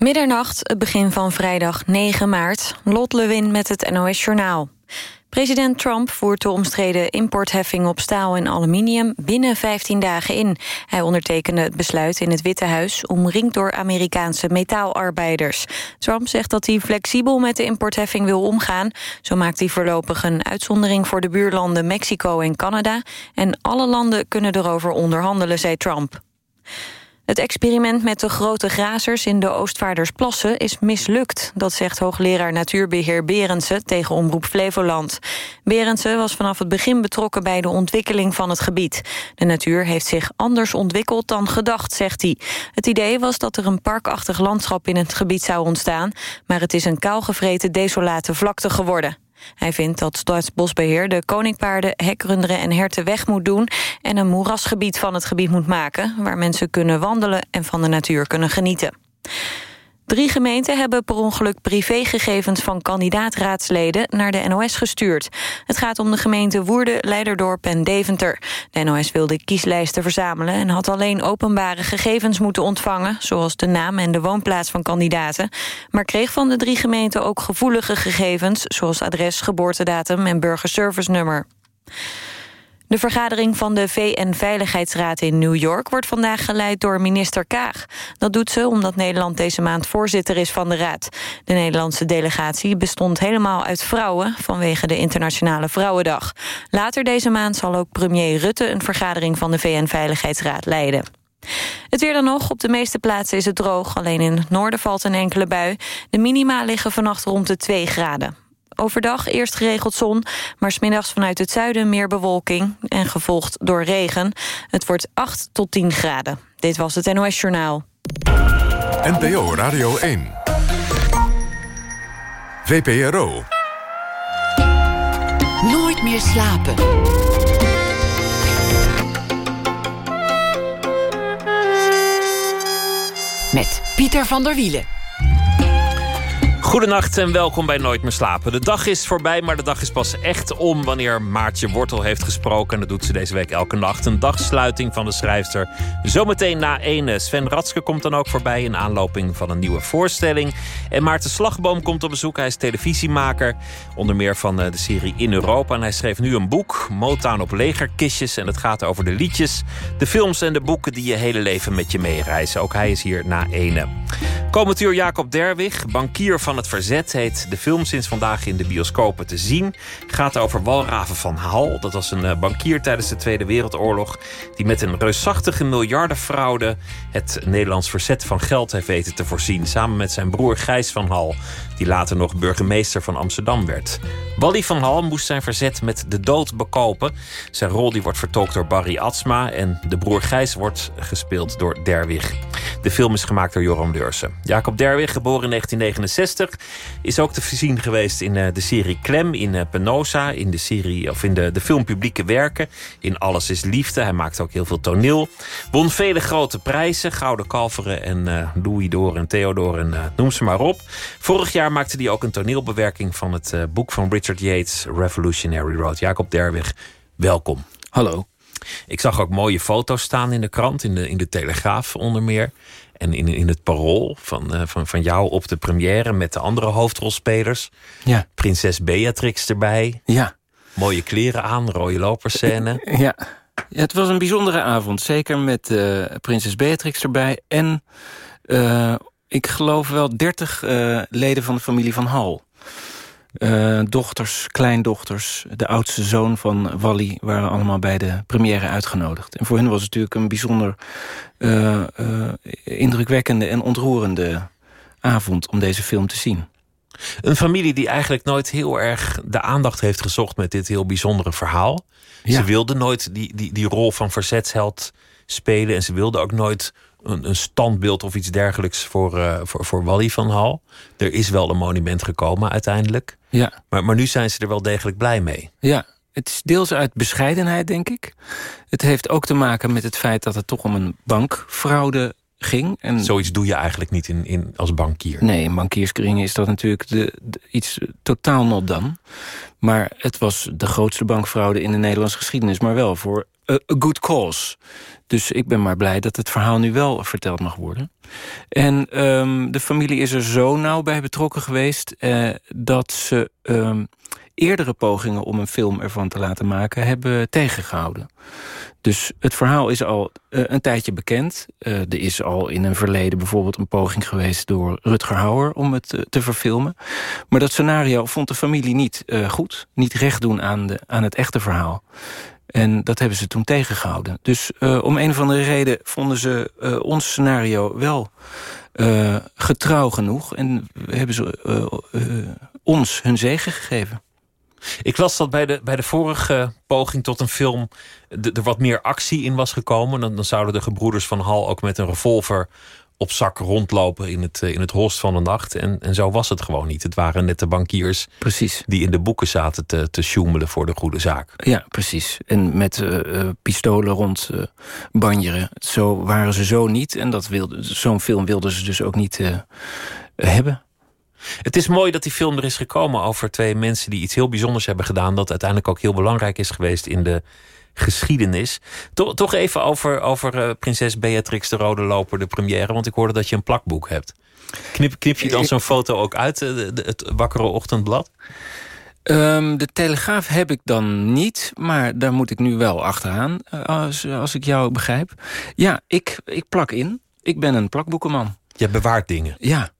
Middernacht, het begin van vrijdag 9 maart. Lot Lewin met het NOS Journaal. President Trump voert de omstreden importheffing op staal en aluminium binnen 15 dagen in. Hij ondertekende het besluit in het Witte Huis, omringd door Amerikaanse metaalarbeiders. Trump zegt dat hij flexibel met de importheffing wil omgaan. Zo maakt hij voorlopig een uitzondering voor de buurlanden Mexico en Canada. En alle landen kunnen erover onderhandelen, zei Trump. Het experiment met de grote grazers in de Oostvaardersplassen is mislukt. Dat zegt hoogleraar natuurbeheer Berendsen tegen Omroep Flevoland. Berendsen was vanaf het begin betrokken bij de ontwikkeling van het gebied. De natuur heeft zich anders ontwikkeld dan gedacht, zegt hij. Het idee was dat er een parkachtig landschap in het gebied zou ontstaan... maar het is een kaalgevreten desolate vlakte geworden. Hij vindt dat Staatsbosbeheer de koninkpaarden, hekrunderen en herten weg moet doen... en een moerasgebied van het gebied moet maken... waar mensen kunnen wandelen en van de natuur kunnen genieten. Drie gemeenten hebben per ongeluk privégegevens van kandidaatraadsleden naar de NOS gestuurd. Het gaat om de gemeenten Woerden, Leiderdorp en Deventer. De NOS wilde kieslijsten verzamelen en had alleen openbare gegevens moeten ontvangen, zoals de naam en de woonplaats van kandidaten, maar kreeg van de drie gemeenten ook gevoelige gegevens, zoals adres, geboortedatum en burgerservice nummer. De vergadering van de VN-veiligheidsraad in New York... wordt vandaag geleid door minister Kaag. Dat doet ze omdat Nederland deze maand voorzitter is van de raad. De Nederlandse delegatie bestond helemaal uit vrouwen... vanwege de Internationale Vrouwendag. Later deze maand zal ook premier Rutte... een vergadering van de VN-veiligheidsraad leiden. Het weer dan nog. Op de meeste plaatsen is het droog. Alleen in het noorden valt een enkele bui. De minima liggen vannacht rond de 2 graden. Overdag eerst geregeld zon, maar smiddags vanuit het zuiden meer bewolking... en gevolgd door regen. Het wordt 8 tot 10 graden. Dit was het NOS Journaal. NPO Radio 1. VPRO. Nooit meer slapen. Met Pieter van der Wielen. Goedenacht en welkom bij Nooit meer slapen. De dag is voorbij, maar de dag is pas echt om wanneer Maartje Wortel heeft gesproken. En dat doet ze deze week elke nacht. Een dagsluiting van de schrijfster. Zometeen na ene. Sven Ratske komt dan ook voorbij in aanloping van een nieuwe voorstelling. En Maarten Slagboom komt op bezoek. Hij is televisiemaker, onder meer van eh, de serie In Europa. En hij schreef nu een boek, Motown op legerkistjes. En het gaat over de liedjes, de films en de boeken die je hele leven met je meereizen. Ook hij is hier na ene. Komend uur Jacob Derwig, bankier van het Verzet heet de film sinds vandaag in de bioscopen te zien. Gaat over Walraven van Hal. Dat was een eh, bankier tijdens de Tweede Wereldoorlog. Die met een reusachtige miljardenfraude het Nederlands verzet van geld heeft weten te voorzien. Samen met zijn broer Gijs van Hal, die later nog burgemeester van Amsterdam werd. Wally van Hal moest zijn verzet met de dood bekopen. Zijn rol die wordt vertolkt door Barry Atsma. En de broer Gijs wordt gespeeld door Derwig. De film is gemaakt door Joram Deursen. Jacob Derwig, geboren in 1969, is ook te zien geweest in eh, de serie Klem, in eh, Penosa, in de serie of in de, de film Publieke Werken, in Alles is Liefde. Hij maakt ook heel veel toneel. Won vele grote prijzen, Gouden Kalveren en uh, Louis Door en Theodor en noem ze maar op. Vorig jaar maakte hij ook een toneelbewerking van het boek van Richard Yates, Revolutionary Road. Jacob Derwig, welkom. Hallo. Ik zag ook mooie foto's staan in de krant, in de, in de Telegraaf onder meer. En in, in het parool van, uh, van, van jou op de première met de andere hoofdrolspelers. Ja. Prinses Beatrix erbij. Ja. Mooie kleren aan, rode loperscène. Ja. ja, het was een bijzondere avond. Zeker met uh, Prinses Beatrix erbij. En uh, ik geloof wel dertig leden van de familie van Hal. Uh, dochters, kleindochters, de oudste zoon van Wally... waren allemaal bij de première uitgenodigd. En voor hen was het natuurlijk een bijzonder uh, indrukwekkende en ontroerende avond... om deze film te zien. Een familie die eigenlijk nooit heel erg de aandacht heeft gezocht... met dit heel bijzondere verhaal. Ja. Ze wilde nooit die, die, die rol van verzetsheld spelen... en ze wilde ook nooit een, een standbeeld of iets dergelijks voor, uh, voor, voor Wally van Hal. Er is wel een monument gekomen uiteindelijk. Ja. Maar, maar nu zijn ze er wel degelijk blij mee. Ja, het is deels uit bescheidenheid, denk ik. Het heeft ook te maken met het feit dat het toch om een bankfraude ging. En Zoiets doe je eigenlijk niet in, in, als bankier. Nee, in bankierskringen is dat natuurlijk de, iets totaal not dan. Maar het was de grootste bankfraude in de Nederlandse geschiedenis. Maar wel voor a good cause. Dus ik ben maar blij dat het verhaal nu wel verteld mag worden. En um, de familie is er zo nauw bij betrokken geweest... Uh, dat ze um, eerdere pogingen om een film ervan te laten maken... hebben tegengehouden. Dus het verhaal is al uh, een tijdje bekend. Er is al in een verleden bijvoorbeeld een poging geweest... door Rutger Hauer om het te verfilmen. Maar dat scenario vond de familie niet goed. Niet recht doen aan, de, aan het echte verhaal. En dat hebben ze toen tegengehouden. Dus uh, om een of andere reden vonden ze uh, ons scenario wel uh, getrouw genoeg. En hebben ze ons hun zegen gegeven. Ik las dat bij de, bij de vorige poging tot een film er wat meer actie in was gekomen. Dan, dan zouden de gebroeders van Hal ook met een revolver op zak rondlopen in het, in het holst van de nacht. En, en zo was het gewoon niet. Het waren net de bankiers precies. die in de boeken zaten te, te sjoemelen voor de goede zaak. Ja, precies. En met uh, uh, pistolen rond uh, banjeren. Zo waren ze zo niet. En dat wilde, zo'n film wilden ze dus ook niet hebben. Het is mooi dat die film er is gekomen over twee mensen die iets heel bijzonders hebben gedaan. Dat uiteindelijk ook heel belangrijk is geweest in de geschiedenis. Toch, toch even over, over uh, prinses Beatrix de Rode Loper, de première. Want ik hoorde dat je een plakboek hebt. Knip, knip je dan zo'n foto ook uit, uh, de, de, het wakkere ochtendblad? Um, de Telegraaf heb ik dan niet, maar daar moet ik nu wel achteraan, uh, als, als ik jou begrijp. Ja, ik, ik plak in. Ik ben een plakboekenman. Je bewaart dingen? Ja.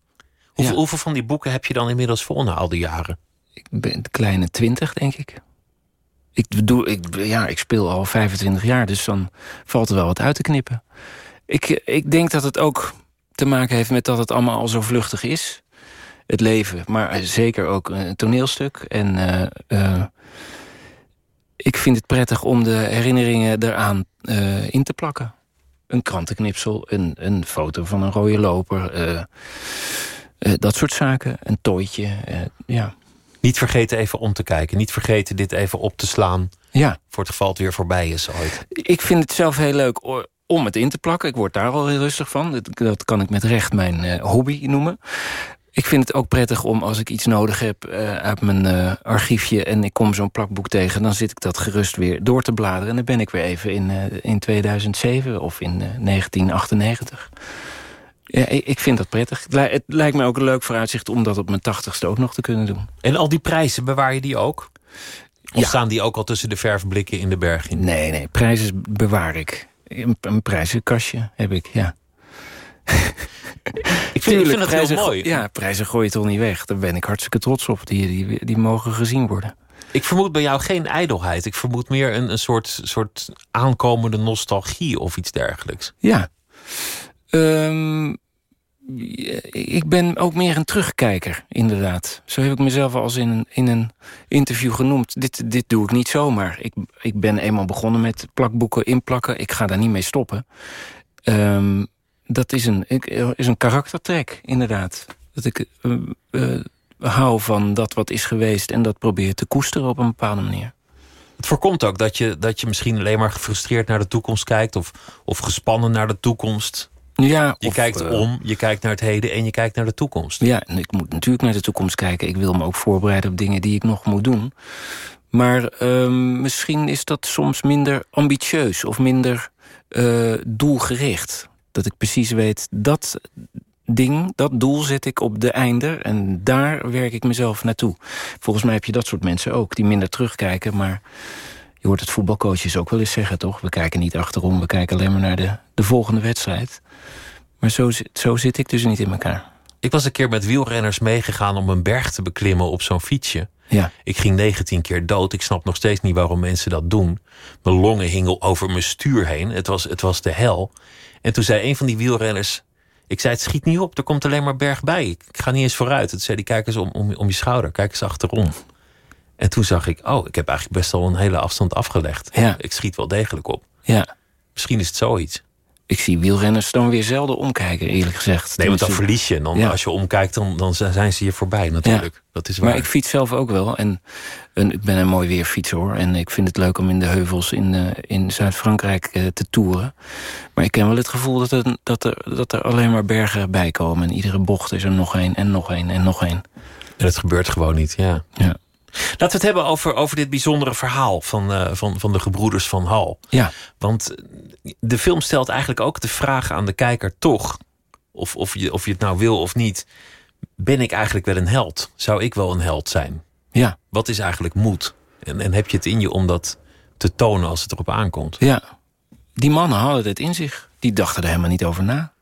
Hoeveel, ja. hoeveel van die boeken heb je dan inmiddels vol na al die jaren? Ik ben een kleine twintig, denk ik. Ik, bedoel, ik, ja, ik speel al 25 jaar, dus dan valt er wel wat uit te knippen. Ik, ik denk dat het ook te maken heeft met dat het allemaal al zo vluchtig is. Het leven, maar zeker ook een toneelstuk. En uh, uh, ik vind het prettig om de herinneringen eraan in te plakken. Een krantenknipsel, een, een foto van een rode loper... dat soort zaken, een tooitje, ja... Niet vergeten even om te kijken. Niet vergeten dit even op te slaan. Ja. Voor het geval het weer voorbij is ooit. Ik vind het zelf heel leuk om het in te plakken. Ik word daar al heel rustig van. Dat, kan ik met recht mijn uh, hobby noemen. Ik vind het ook prettig om als ik iets nodig heb uh, uit mijn uh, archiefje... en ik kom zo'n plakboek tegen, dan zit ik dat gerust weer door te bladeren. En dan ben ik weer even in, in 2007 of in 1998. Ja, ik vind dat prettig. Het lijkt me ook een leuk vooruitzicht om dat op mijn tachtigste ook nog te kunnen doen. En al die prijzen, bewaar je die ook? Of ja. staan die ook al tussen de verfblikken in de berg in? Nee, nee, prijzen bewaar ik. Een, een prijzenkastje heb ik, ja. ik vind, ik vind het prijzen, heel mooi. Ja, prijzen gooi je toch niet weg. Daar ben ik hartstikke trots op. Die, die, die mogen gezien worden. Ik vermoed bij jou geen ijdelheid. Ik vermoed meer een, een soort, soort aankomende nostalgie of iets dergelijks. Ja. Um, ik ben ook meer een terugkijker, inderdaad. Zo heb ik mezelf al eens in een, in een interview genoemd. Dit, dit doe ik niet zomaar. Ik, ik ben eenmaal begonnen met plakboeken inplakken. Ik ga daar niet mee stoppen. Um, dat is een, is een karaktertrek, inderdaad. Dat ik uh, uh, hou van dat wat is geweest... en dat probeer te koesteren op een bepaalde manier. Het voorkomt ook dat je, dat je misschien alleen maar gefrustreerd naar de toekomst kijkt... of, of gespannen naar de toekomst. Ja, je of, kijkt uh, om, je kijkt naar het heden en je kijkt naar de toekomst. Ja, en ik moet natuurlijk naar de toekomst kijken. Ik wil me ook voorbereiden op dingen die ik nog moet doen. Maar uh, misschien is dat soms minder ambitieus of minder uh, doelgericht. Dat ik precies weet, dat ding, dat doel zet ik op de einder... en daar werk ik mezelf naartoe. Volgens mij heb je dat soort mensen ook, die minder terugkijken... maar je hoort het voetbalcoaches ook wel eens zeggen, toch? We kijken niet achterom, we kijken alleen maar naar de, de volgende wedstrijd. Maar zo, zo zit ik dus niet in elkaar. Ik was een keer met wielrenners meegegaan om een berg te beklimmen op zo'n fietsje. Ja. Ik ging 19 keer dood. Ik snap nog steeds niet waarom mensen dat doen. Mijn longen hingen over mijn stuur heen. Het was, het was de hel. En toen zei een van die wielrenners... Ik zei, het schiet niet op, er komt alleen maar berg bij. Ik ga niet eens vooruit. Toen zei die, kijk eens om, om, om je schouder, kijk eens achterom. En toen zag ik, oh, ik heb eigenlijk best al een hele afstand afgelegd. Ja. Ik schiet wel degelijk op. Ja. Misschien is het zoiets. Ik zie wielrenners dan weer zelden omkijken, eerlijk gezegd. Nee, want dan verlies je. En dan, Ja. als je omkijkt, dan, dan zijn ze je voorbij natuurlijk. Dat is waar. Maar ik fiets zelf ook wel. En, en ik ben een mooi weerfietser hoor. En ik vind het leuk om in de heuvels in, eh, in Zuid-Frankrijk eh, te toeren. Maar ik ken wel het gevoel dat er, dat, er, dat er alleen maar bergen bij komen. En iedere bocht is er nog één en nog één en nog één. En het gebeurt gewoon niet, ja. Ja. Laten we het hebben over, over dit bijzondere verhaal van, uh, van, van de gebroeders van Hal. Ja. Want de film stelt eigenlijk ook de vraag aan de kijker toch... of, of, je, of je het nou wil of niet... ben ik eigenlijk wel een held? Zou ik wel een held zijn? Ja. Wat is eigenlijk moed? En, en heb je het in je om dat te tonen als het erop aankomt? Ja. Die mannen hadden het in zich. Die dachten er helemaal niet over na.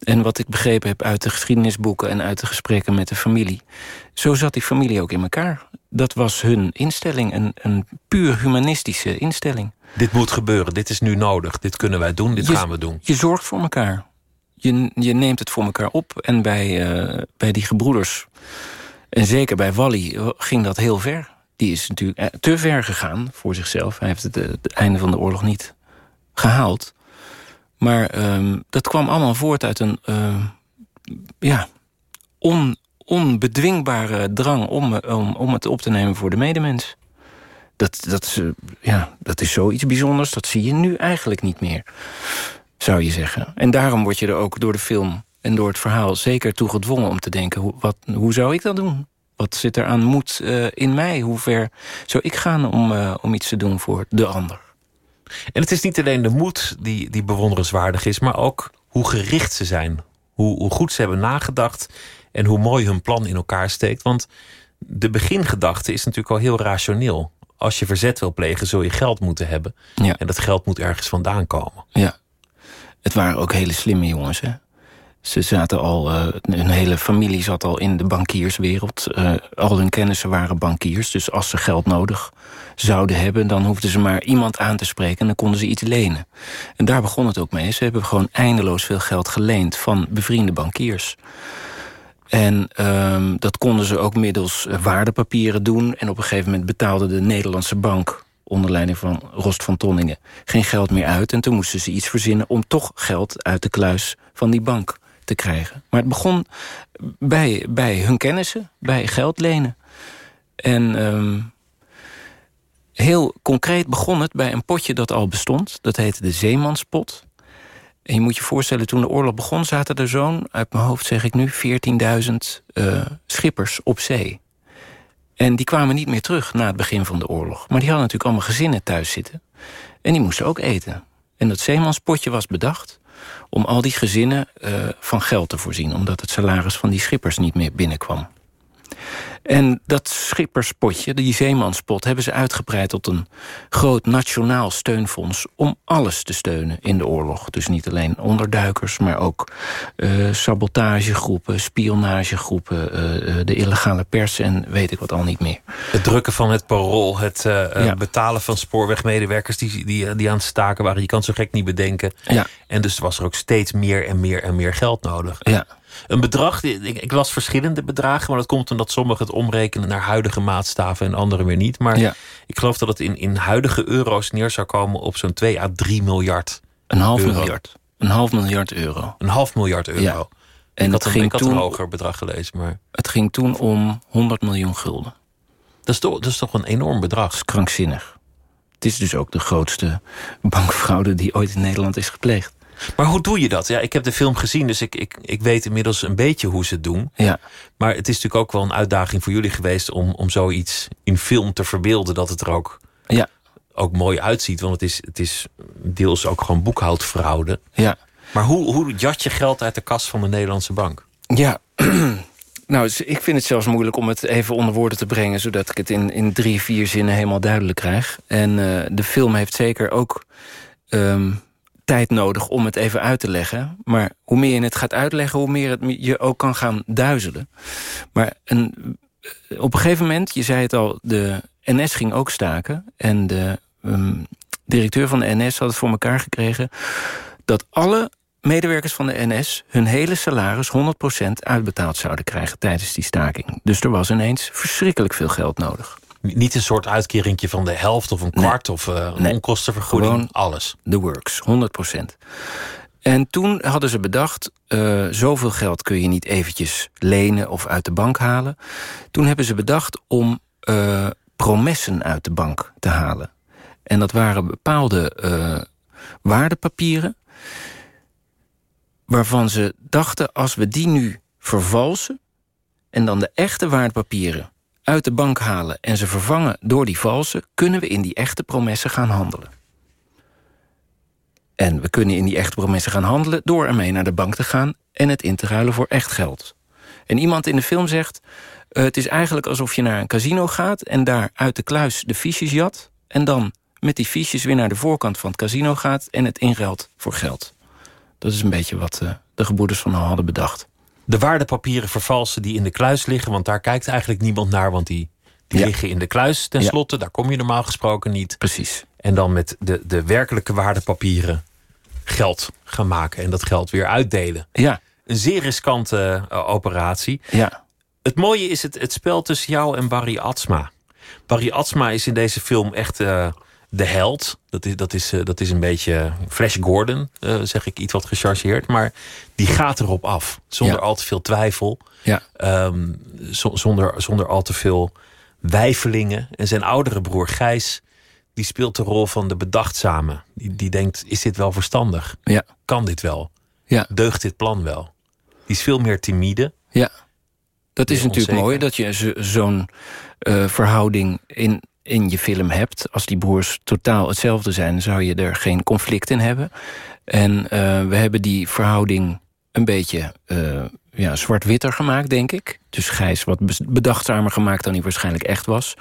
En wat ik begrepen heb uit de geschiedenisboeken... en uit de gesprekken met de familie... zo zat die familie ook in elkaar. Dat was hun instelling, een, een puur humanistische instelling. Dit moet gebeuren, dit is nu nodig, dit kunnen wij doen, dit gaan we doen. Je zorgt voor elkaar. Je, je neemt het voor elkaar op. En bij, uh, bij die gebroeders, en zeker bij Wally, ging dat heel ver. Die is natuurlijk eh, te ver gegaan voor zichzelf. Hij heeft het, eh, het einde van de oorlog niet gehaald. Maar um, dat kwam allemaal voort uit een uh, ja, on, onbedwingbare drang om, om, om het op te nemen voor de medemens. Dat, dat, is, uh, ja, dat is zoiets bijzonders, dat zie je nu eigenlijk niet meer, zou je zeggen. En daarom word je er ook door de film en door het verhaal zeker toe gedwongen om te denken... hoe, wat, hoe zou ik dat doen? Wat zit er aan moed uh, in mij? Hoe ver zou ik gaan om, uh, om iets te doen voor de ander? En het is niet alleen de moed die, die bewonderenswaardig is... maar ook hoe gericht ze zijn. Hoe, hoe goed ze hebben nagedacht... en hoe mooi hun plan in elkaar steekt. Want de begingedachte is natuurlijk al heel rationeel. Als je verzet wil plegen, zul je geld moeten hebben. Ja. En dat geld moet ergens vandaan komen. Ja. Het waren ook hele slimme jongens, hè? Ze zaten al, uh, hun hele familie zat al in de bankierswereld. Uh, al hun kennissen waren bankiers. Dus als ze geld nodig zouden hebben... dan hoefden ze maar iemand aan te spreken en dan konden ze iets lenen. En daar begon het ook mee. Ze hebben gewoon eindeloos veel geld geleend van bevriende bankiers. En um, dat konden ze ook middels waardepapieren doen. En op een gegeven moment betaalde de Nederlandse bank onder leiding van Rost van Tonningen geen geld meer uit. En toen moesten ze iets verzinnen om toch geld uit de kluis van die bank te krijgen. Maar het begon bij, bij hun kennissen, bij geld lenen. En um, heel concreet begon het bij een potje dat al bestond. Dat heette de Zeemanspot. En je moet je voorstellen, toen de oorlog begon... zaten er zo'n, uit mijn hoofd zeg ik nu, 14.000 uh, schippers op zee. En die kwamen niet meer terug na het begin van de oorlog. Maar die hadden natuurlijk allemaal gezinnen thuis zitten. En die moesten ook eten. En dat zeemanspotje was bedacht om al die gezinnen uh, van geld te voorzien... omdat het salaris van die schippers niet meer binnenkwam. En dat schipperspotje, die zeemanspot... hebben ze uitgebreid tot een groot nationaal steunfonds... om alles te steunen in de oorlog. Dus niet alleen onderduikers, maar ook uh, sabotagegroepen... spionagegroepen, uh, de illegale pers en weet ik wat al niet meer. Het drukken van het parool, het uh, ja. betalen van spoorwegmedewerkers... Die, die, die aan het staken waren, je kan zo gek niet bedenken. Ja. En dus was er ook steeds meer en meer en meer geld nodig. Ja. Een bedrag, ik, ik, las verschillende bedragen... maar dat komt omdat sommigen het omrekenen naar huidige maatstaven... en anderen weer niet. Maar ja. ik geloof dat het in, in huidige euro's neer zou komen... op zo'n 2 à 3 miljard Een half euro. miljard. Een half miljard euro. Een half miljard euro. Ja. En ik dat had, ging ik had toen, een hoger bedrag gelezen. Maar Het ging toen om 100 miljoen gulden. dat is, toch, dat is toch een enorm bedrag? Dat is krankzinnig. Het is dus ook de grootste bankfraude die ooit in Nederland is gepleegd. Maar hoe doe je dat? Ja, ik heb de film gezien, dus ik, ik, ik weet inmiddels een beetje hoe ze het doen. Ja. Maar het is natuurlijk ook wel een uitdaging voor jullie geweest... om, om zoiets in film te verbeelden dat het er ook, Ja. ook mooi uitziet. Want het is, het is deels ook gewoon boekhoudfraude. Ja. Maar hoe, hoe jat je geld uit de kas van de Nederlandse bank? Ja, nou, ik vind het zelfs moeilijk om het even onder woorden te brengen... zodat ik het in, in drie, vier zinnen helemaal duidelijk krijg. En uh, de film heeft zeker ook um, tijd nodig om het even uit te leggen. Maar hoe meer je het gaat uitleggen, hoe meer het je ook kan gaan duizelen. Maar een, op een gegeven moment, je zei het al, de NS ging ook staken... en de um, directeur van de NS had het voor elkaar gekregen... dat alle medewerkers van de NS hun hele salaris 100% uitbetaald zouden krijgen tijdens die staking. Dus er was ineens verschrikkelijk veel geld nodig. Niet een soort uitkeringje van de helft of een kwart nee. of uh, nee. onkostenvergoeding. Gewoon alles. The works, 100%. En toen hadden ze bedacht, uh, zoveel geld kun je niet eventjes lenen of uit de bank halen. Toen hebben ze bedacht om uh, promessen uit de bank te halen. En dat waren bepaalde waardepapieren waarvan ze dachten... als we die nu vervalsen en dan de echte waardepapieren uit de bank halen en ze vervangen door die valse... kunnen we in die echte promessen gaan handelen. En we kunnen in die echte promessen gaan handelen... door ermee naar de bank te gaan en het in te ruilen voor echt geld. En iemand in de film zegt... Uh, het is eigenlijk alsof je naar een casino gaat... en daar uit de kluis de fiches jat... en dan met die fiches weer naar de voorkant van het casino gaat... en het inruilt voor geld. Dat is een beetje wat uh, de gebroeders van Hal hadden bedacht. De waardepapieren vervalsen die in de kluis liggen... want daar kijkt eigenlijk niemand naar... want die, die Ja. liggen in de kluis tenslotte. Daar kom je normaal gesproken niet. Precies. En dan met de, de werkelijke waardepapieren geld gaan maken... en dat geld weer uitdelen. Ja, Een zeer riskante eh, operatie. ja, Het mooie is het, het spel tussen jou en Barry Atsma. Barry Atsma is in deze film echt eh, de held. Dat is, dat, is, eh, dat is een beetje Flash Gordon, eh, zeg ik iets wat gechargeerd. Maar die gaat erop af. Zonder Ja. al te veel twijfel. ja, Ehm, zo- zonder, zonder al te veel wijfelingen. En zijn oudere broer Gijs, die speelt de rol van de bedachtzame. Die, die denkt, is dit wel verstandig? ja, Kan dit wel? ja. Deugt dit plan wel? Die is veel meer timide. Ja, dat is natuurlijk onzeker. mooi dat je zo- zo'n eh, verhouding in, in je film hebt. Als die broers totaal hetzelfde zijn, zou je er geen conflict in hebben. En eh, we hebben die verhouding een beetje eh, ja, zwart-witter gemaakt, denk ik. Dus Gijs wat bedachtzamer gemaakt dan hij waarschijnlijk echt was.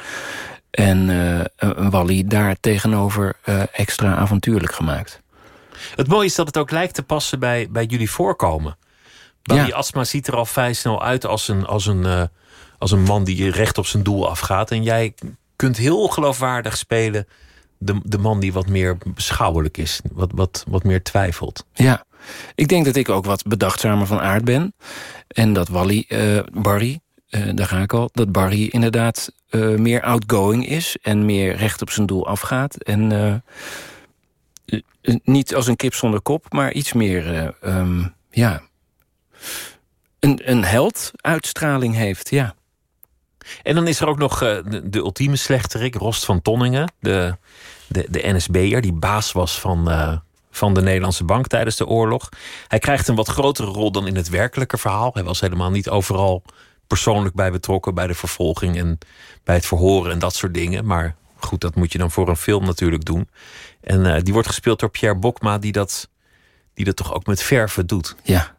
En een Wally daar tegenover extra avontuurlijk gemaakt. Het mooie is dat het ook lijkt te passen bij, bij jullie voorkomen. Barry Ja. Asma ziet er al vrij snel uit als een, als, een, als een man die recht op zijn doel afgaat. En jij kunt heel geloofwaardig spelen de, de man die wat meer beschouwelijk is. Wat, wat, wat meer twijfelt. Ja, ik denk dat ik ook wat bedachtzamer van aard ben. En dat Wally, eh, Barry, eh, daar ga ik al... dat Barry inderdaad eh, meer outgoing is... en meer recht op zijn doel afgaat. En niet als een kip zonder kop, maar iets meer... eh, ehm, ja, een, een held uitstraling heeft, ja. En dan is er ook nog eh, de, ultieme slechterik, Rost van Tonningen. De, de, de NSB'er, die baas was van, eh, van de Nederlandse bank tijdens de oorlog. Hij krijgt een wat grotere rol dan in het werkelijke verhaal. Hij was helemaal niet overal persoonlijk bij betrokken... bij de vervolging en bij het verhoren en dat soort dingen. Maar goed, dat moet je dan voor een film natuurlijk doen. En eh, die wordt gespeeld door Pierre Bokma... die dat, die dat toch ook met verven doet. Ja.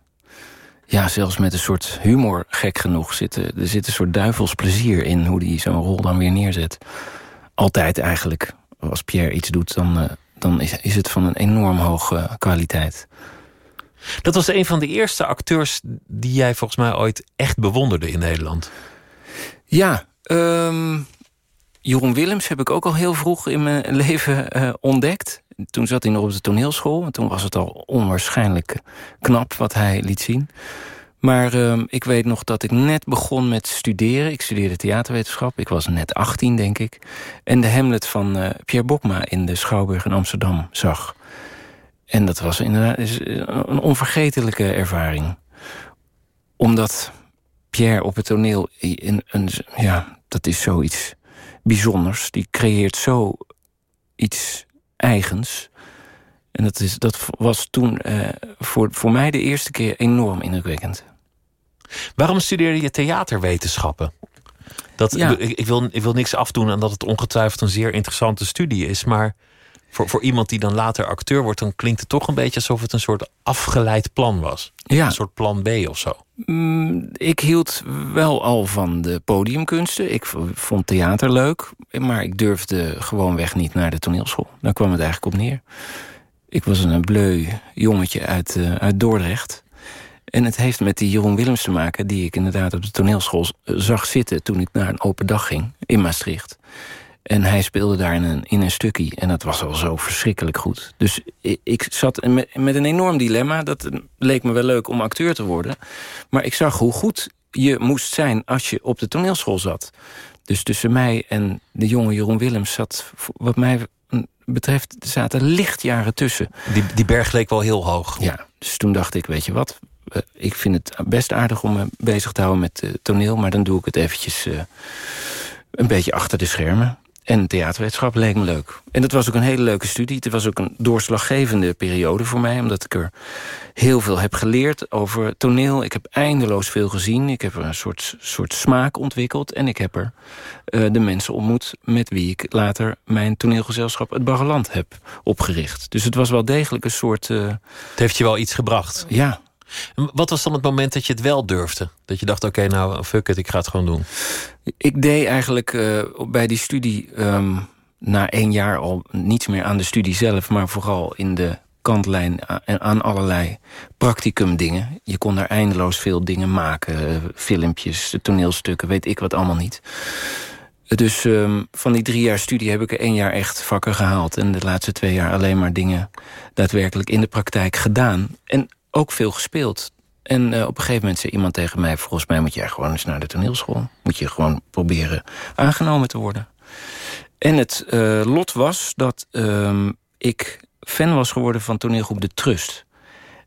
Ja, zelfs met een soort humor, gek genoeg. Zit, er zit een soort duivels plezier in hoe hij zo'n rol dan weer neerzet. Altijd eigenlijk. Als Pierre iets doet, dan, eh, dan is, is het van een enorm hoge kwaliteit. Dat was een van de eerste acteurs die jij volgens mij ooit echt bewonderde in Nederland. Ja, ehm, Jeroen Willems heb ik ook al heel vroeg in mijn leven eh, ontdekt. Toen zat hij nog op de toneelschool. En toen was het al onwaarschijnlijk knap wat hij liet zien. Maar ehm, ik weet nog dat ik net begon met studeren. Ik studeerde theaterwetenschap. Ik was net 18, denk ik. En de Hamlet van eh, Pierre Bokma in de Schouwburg in Amsterdam zag. En dat was inderdaad is een onvergetelijke ervaring. Omdat Pierre op het toneel... In, een, ja, dat is zoiets bijzonders. Die creëert zo iets eigens. En dat, is, dat was toen eh, voor, voor mij de eerste keer enorm indrukwekkend. Waarom studeerde je theaterwetenschappen? Dat, Ja. ik, ik wil, ik wil niks afdoen aan dat het ongetwijfeld een zeer interessante studie is. Maar voor, voor iemand die dan later acteur wordt, dan klinkt het toch een beetje alsof het een soort afgeleid plan was. Ja. Een soort plan B of zo. Mm, ik hield wel al van de podiumkunsten. Ik vond theater leuk. Maar ik durfde gewoonweg niet naar de toneelschool. Daar kwam het eigenlijk op neer. Ik was een bleu jongetje uit, eh, uit Dordrecht. En het heeft met die Jeroen Willems te maken... die ik inderdaad op de toneelschool s- zag zitten... toen ik naar een open dag ging in Maastricht. En hij speelde daar in een, in een stukje. En dat was al zo verschrikkelijk goed. Dus ik, zat met, met een enorm dilemma. Dat leek me wel leuk om acteur te worden. Maar ik zag hoe goed je moest zijn als je op de toneelschool zat. Dus tussen mij en de jonge Jeroen Willems zat... wat mij betreft zaten lichtjaren tussen. Die, die berg leek wel heel hoog. Ja, dus toen dacht ik, weet je wat... ik vind het best aardig om me bezig te houden met eh, toneel... maar dan doe ik het eventjes eh, een beetje achter de schermen. En theaterwetenschap leek me leuk. En dat was ook een hele leuke studie. Het was ook een doorslaggevende periode voor mij... omdat ik er heel veel heb geleerd over toneel. Ik heb eindeloos veel gezien. Ik heb er een soort, soort smaak ontwikkeld. En ik heb er uh, de mensen ontmoet... met wie ik later mijn toneelgezelschap Het Baggerland heb opgericht. Dus het was wel degelijk een soort... Uh, het heeft je wel iets gebracht? Ja, wat was dan het moment dat je het wel durfde? Dat je dacht, oké, nou, fuck it, ik ga het gewoon doen. Ik deed eigenlijk uh, bij die studie... Um, na één jaar al niets meer aan de studie zelf... maar vooral in de kantlijn aan allerlei practicum dingen. Je kon daar eindeloos veel dingen maken. Uh, filmpjes, toneelstukken, weet ik wat allemaal niet. Dus um, van die drie jaar studie heb ik er één jaar echt vakken gehaald. En de laatste twee jaar alleen maar dingen daadwerkelijk in de praktijk gedaan. En ook veel gespeeld. En uh, op een gegeven moment zei iemand tegen mij... volgens mij moet jij gewoon eens naar de toneelschool. Moet je gewoon proberen aangenomen te worden. En het uh, lot was dat uh, ik fan was geworden van toneelgroep De Trust.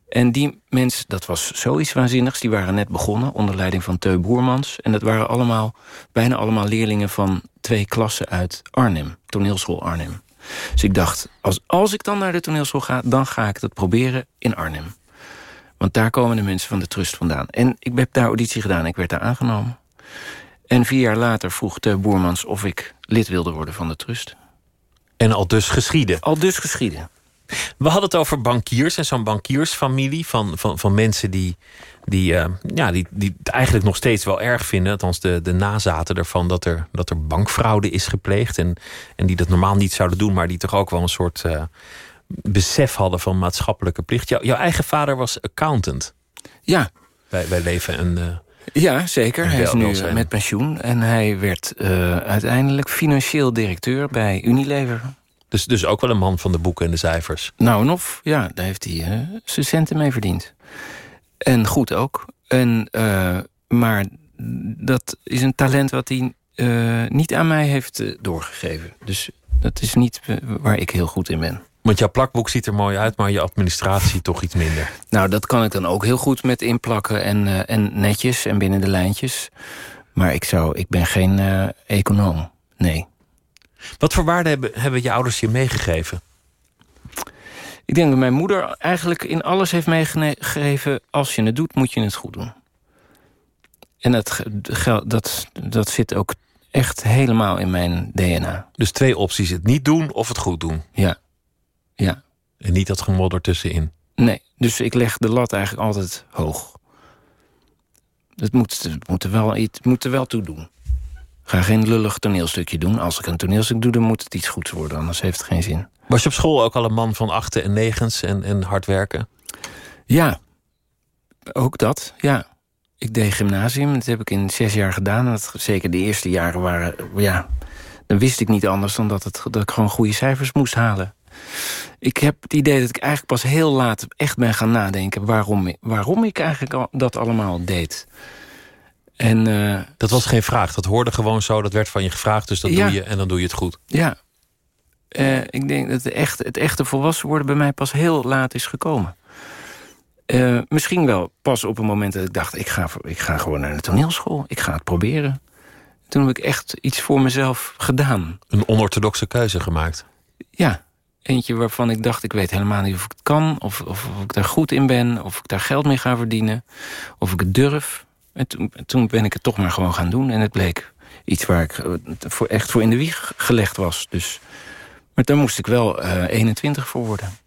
En die mensen, dat was zoiets waanzinnigs... die waren net begonnen onder leiding van Teu Boermans. En dat waren allemaal, bijna allemaal leerlingen van twee klassen uit Arnhem. Toneelschool Arnhem. Dus ik dacht, als, als ik dan naar de toneelschool ga... dan ga ik dat proberen in Arnhem. Want daar komen de mensen van de Trust vandaan. En ik heb daar auditie gedaan. Ik werd daar aangenomen. En vier jaar later vroeg de Boermans of ik lid wilde worden van de Trust. En al dus geschieden? Al dus geschieden. We hadden het over bankiers en zo'n bankiersfamilie... van, van, van mensen die, die, uh, ja, die, die het eigenlijk nog steeds wel erg vinden... althans de, de nazaten ervan dat er, dat er bankfraude is gepleegd... En, en die dat normaal niet zouden doen... maar die toch ook wel een soort... Uh, besef hadden van maatschappelijke plicht. jouw eigen vader was accountant. Ja. Wij, wij leven een... Uh, ja, zeker. Hij is nu zijn. met pensioen. En hij werd uh, uiteindelijk financieel directeur bij Unilever. Dus, dus ook wel een man van de boeken en de cijfers. Nou en of, ja, daar heeft hij uh, zijn centen mee verdiend. En goed ook. En, maar dat is een talent wat hij niet aan mij heeft doorgegeven. Dus dat is niet waar ik heel goed in ben. Want jouw plakboek ziet er mooi uit, maar je administratie toch iets minder. Nou, dat kan ik dan ook heel goed met inplakken en, uh, en netjes en binnen de lijntjes. Maar ik, zou, ik ben geen uh, econoom, nee. Wat voor waarden hebben, hebben je ouders je meegegeven? Ik denk dat mijn moeder eigenlijk in alles heeft meegegeven... als je het doet, moet je het goed doen. En dat, dat, dat zit ook echt helemaal in mijn DNA. Dus twee opties, het niet doen of het goed doen? Ja. Ja. En niet dat gemodder tussenin? Nee, dus ik leg de lat eigenlijk altijd hoog. Het moet, het moet, er, wel, het moet er wel toe doen. ga geen lullig toneelstukje doen. Als ik een toneelstuk doe, dan moet het iets goeds worden. Anders heeft het geen zin. Was je op school ook al een man van achten en negens en, en hard werken? Ja, ook dat, ja. Ik deed gymnasium, dat heb ik in zes jaar gedaan. Dat, zeker de eerste jaren waren, ja... dan wist ik niet anders dan dat, het, dat ik gewoon goede cijfers moest halen. Ik heb het idee dat ik eigenlijk pas heel laat echt ben gaan nadenken... waarom, waarom ik eigenlijk dat allemaal deed. En, uh, dat was geen vraag, dat hoorde gewoon zo. Dat werd van je gevraagd, dus dat doe je en dan doe je het goed. Ja, uh, ik denk dat het, echt, het echte volwassen worden bij mij pas heel laat is gekomen. Uh, misschien wel pas op een moment dat ik dacht... Ik ga, ik ga gewoon naar de toneelschool, ik ga het proberen. Toen heb ik echt iets voor mezelf gedaan. Een onorthodoxe keuze gemaakt? Ja, Eentje waarvan ik dacht, ik weet helemaal niet of ik het kan... Of, of, of ik daar goed in ben, of ik daar geld mee ga verdienen... of ik het durf. En toen, toen ben ik het toch maar gewoon gaan doen. En het bleek iets waar ik eh, voor, echt voor in de wieg gelegd was. Dus, maar daar moest ik wel uh, eh, 21 voor worden.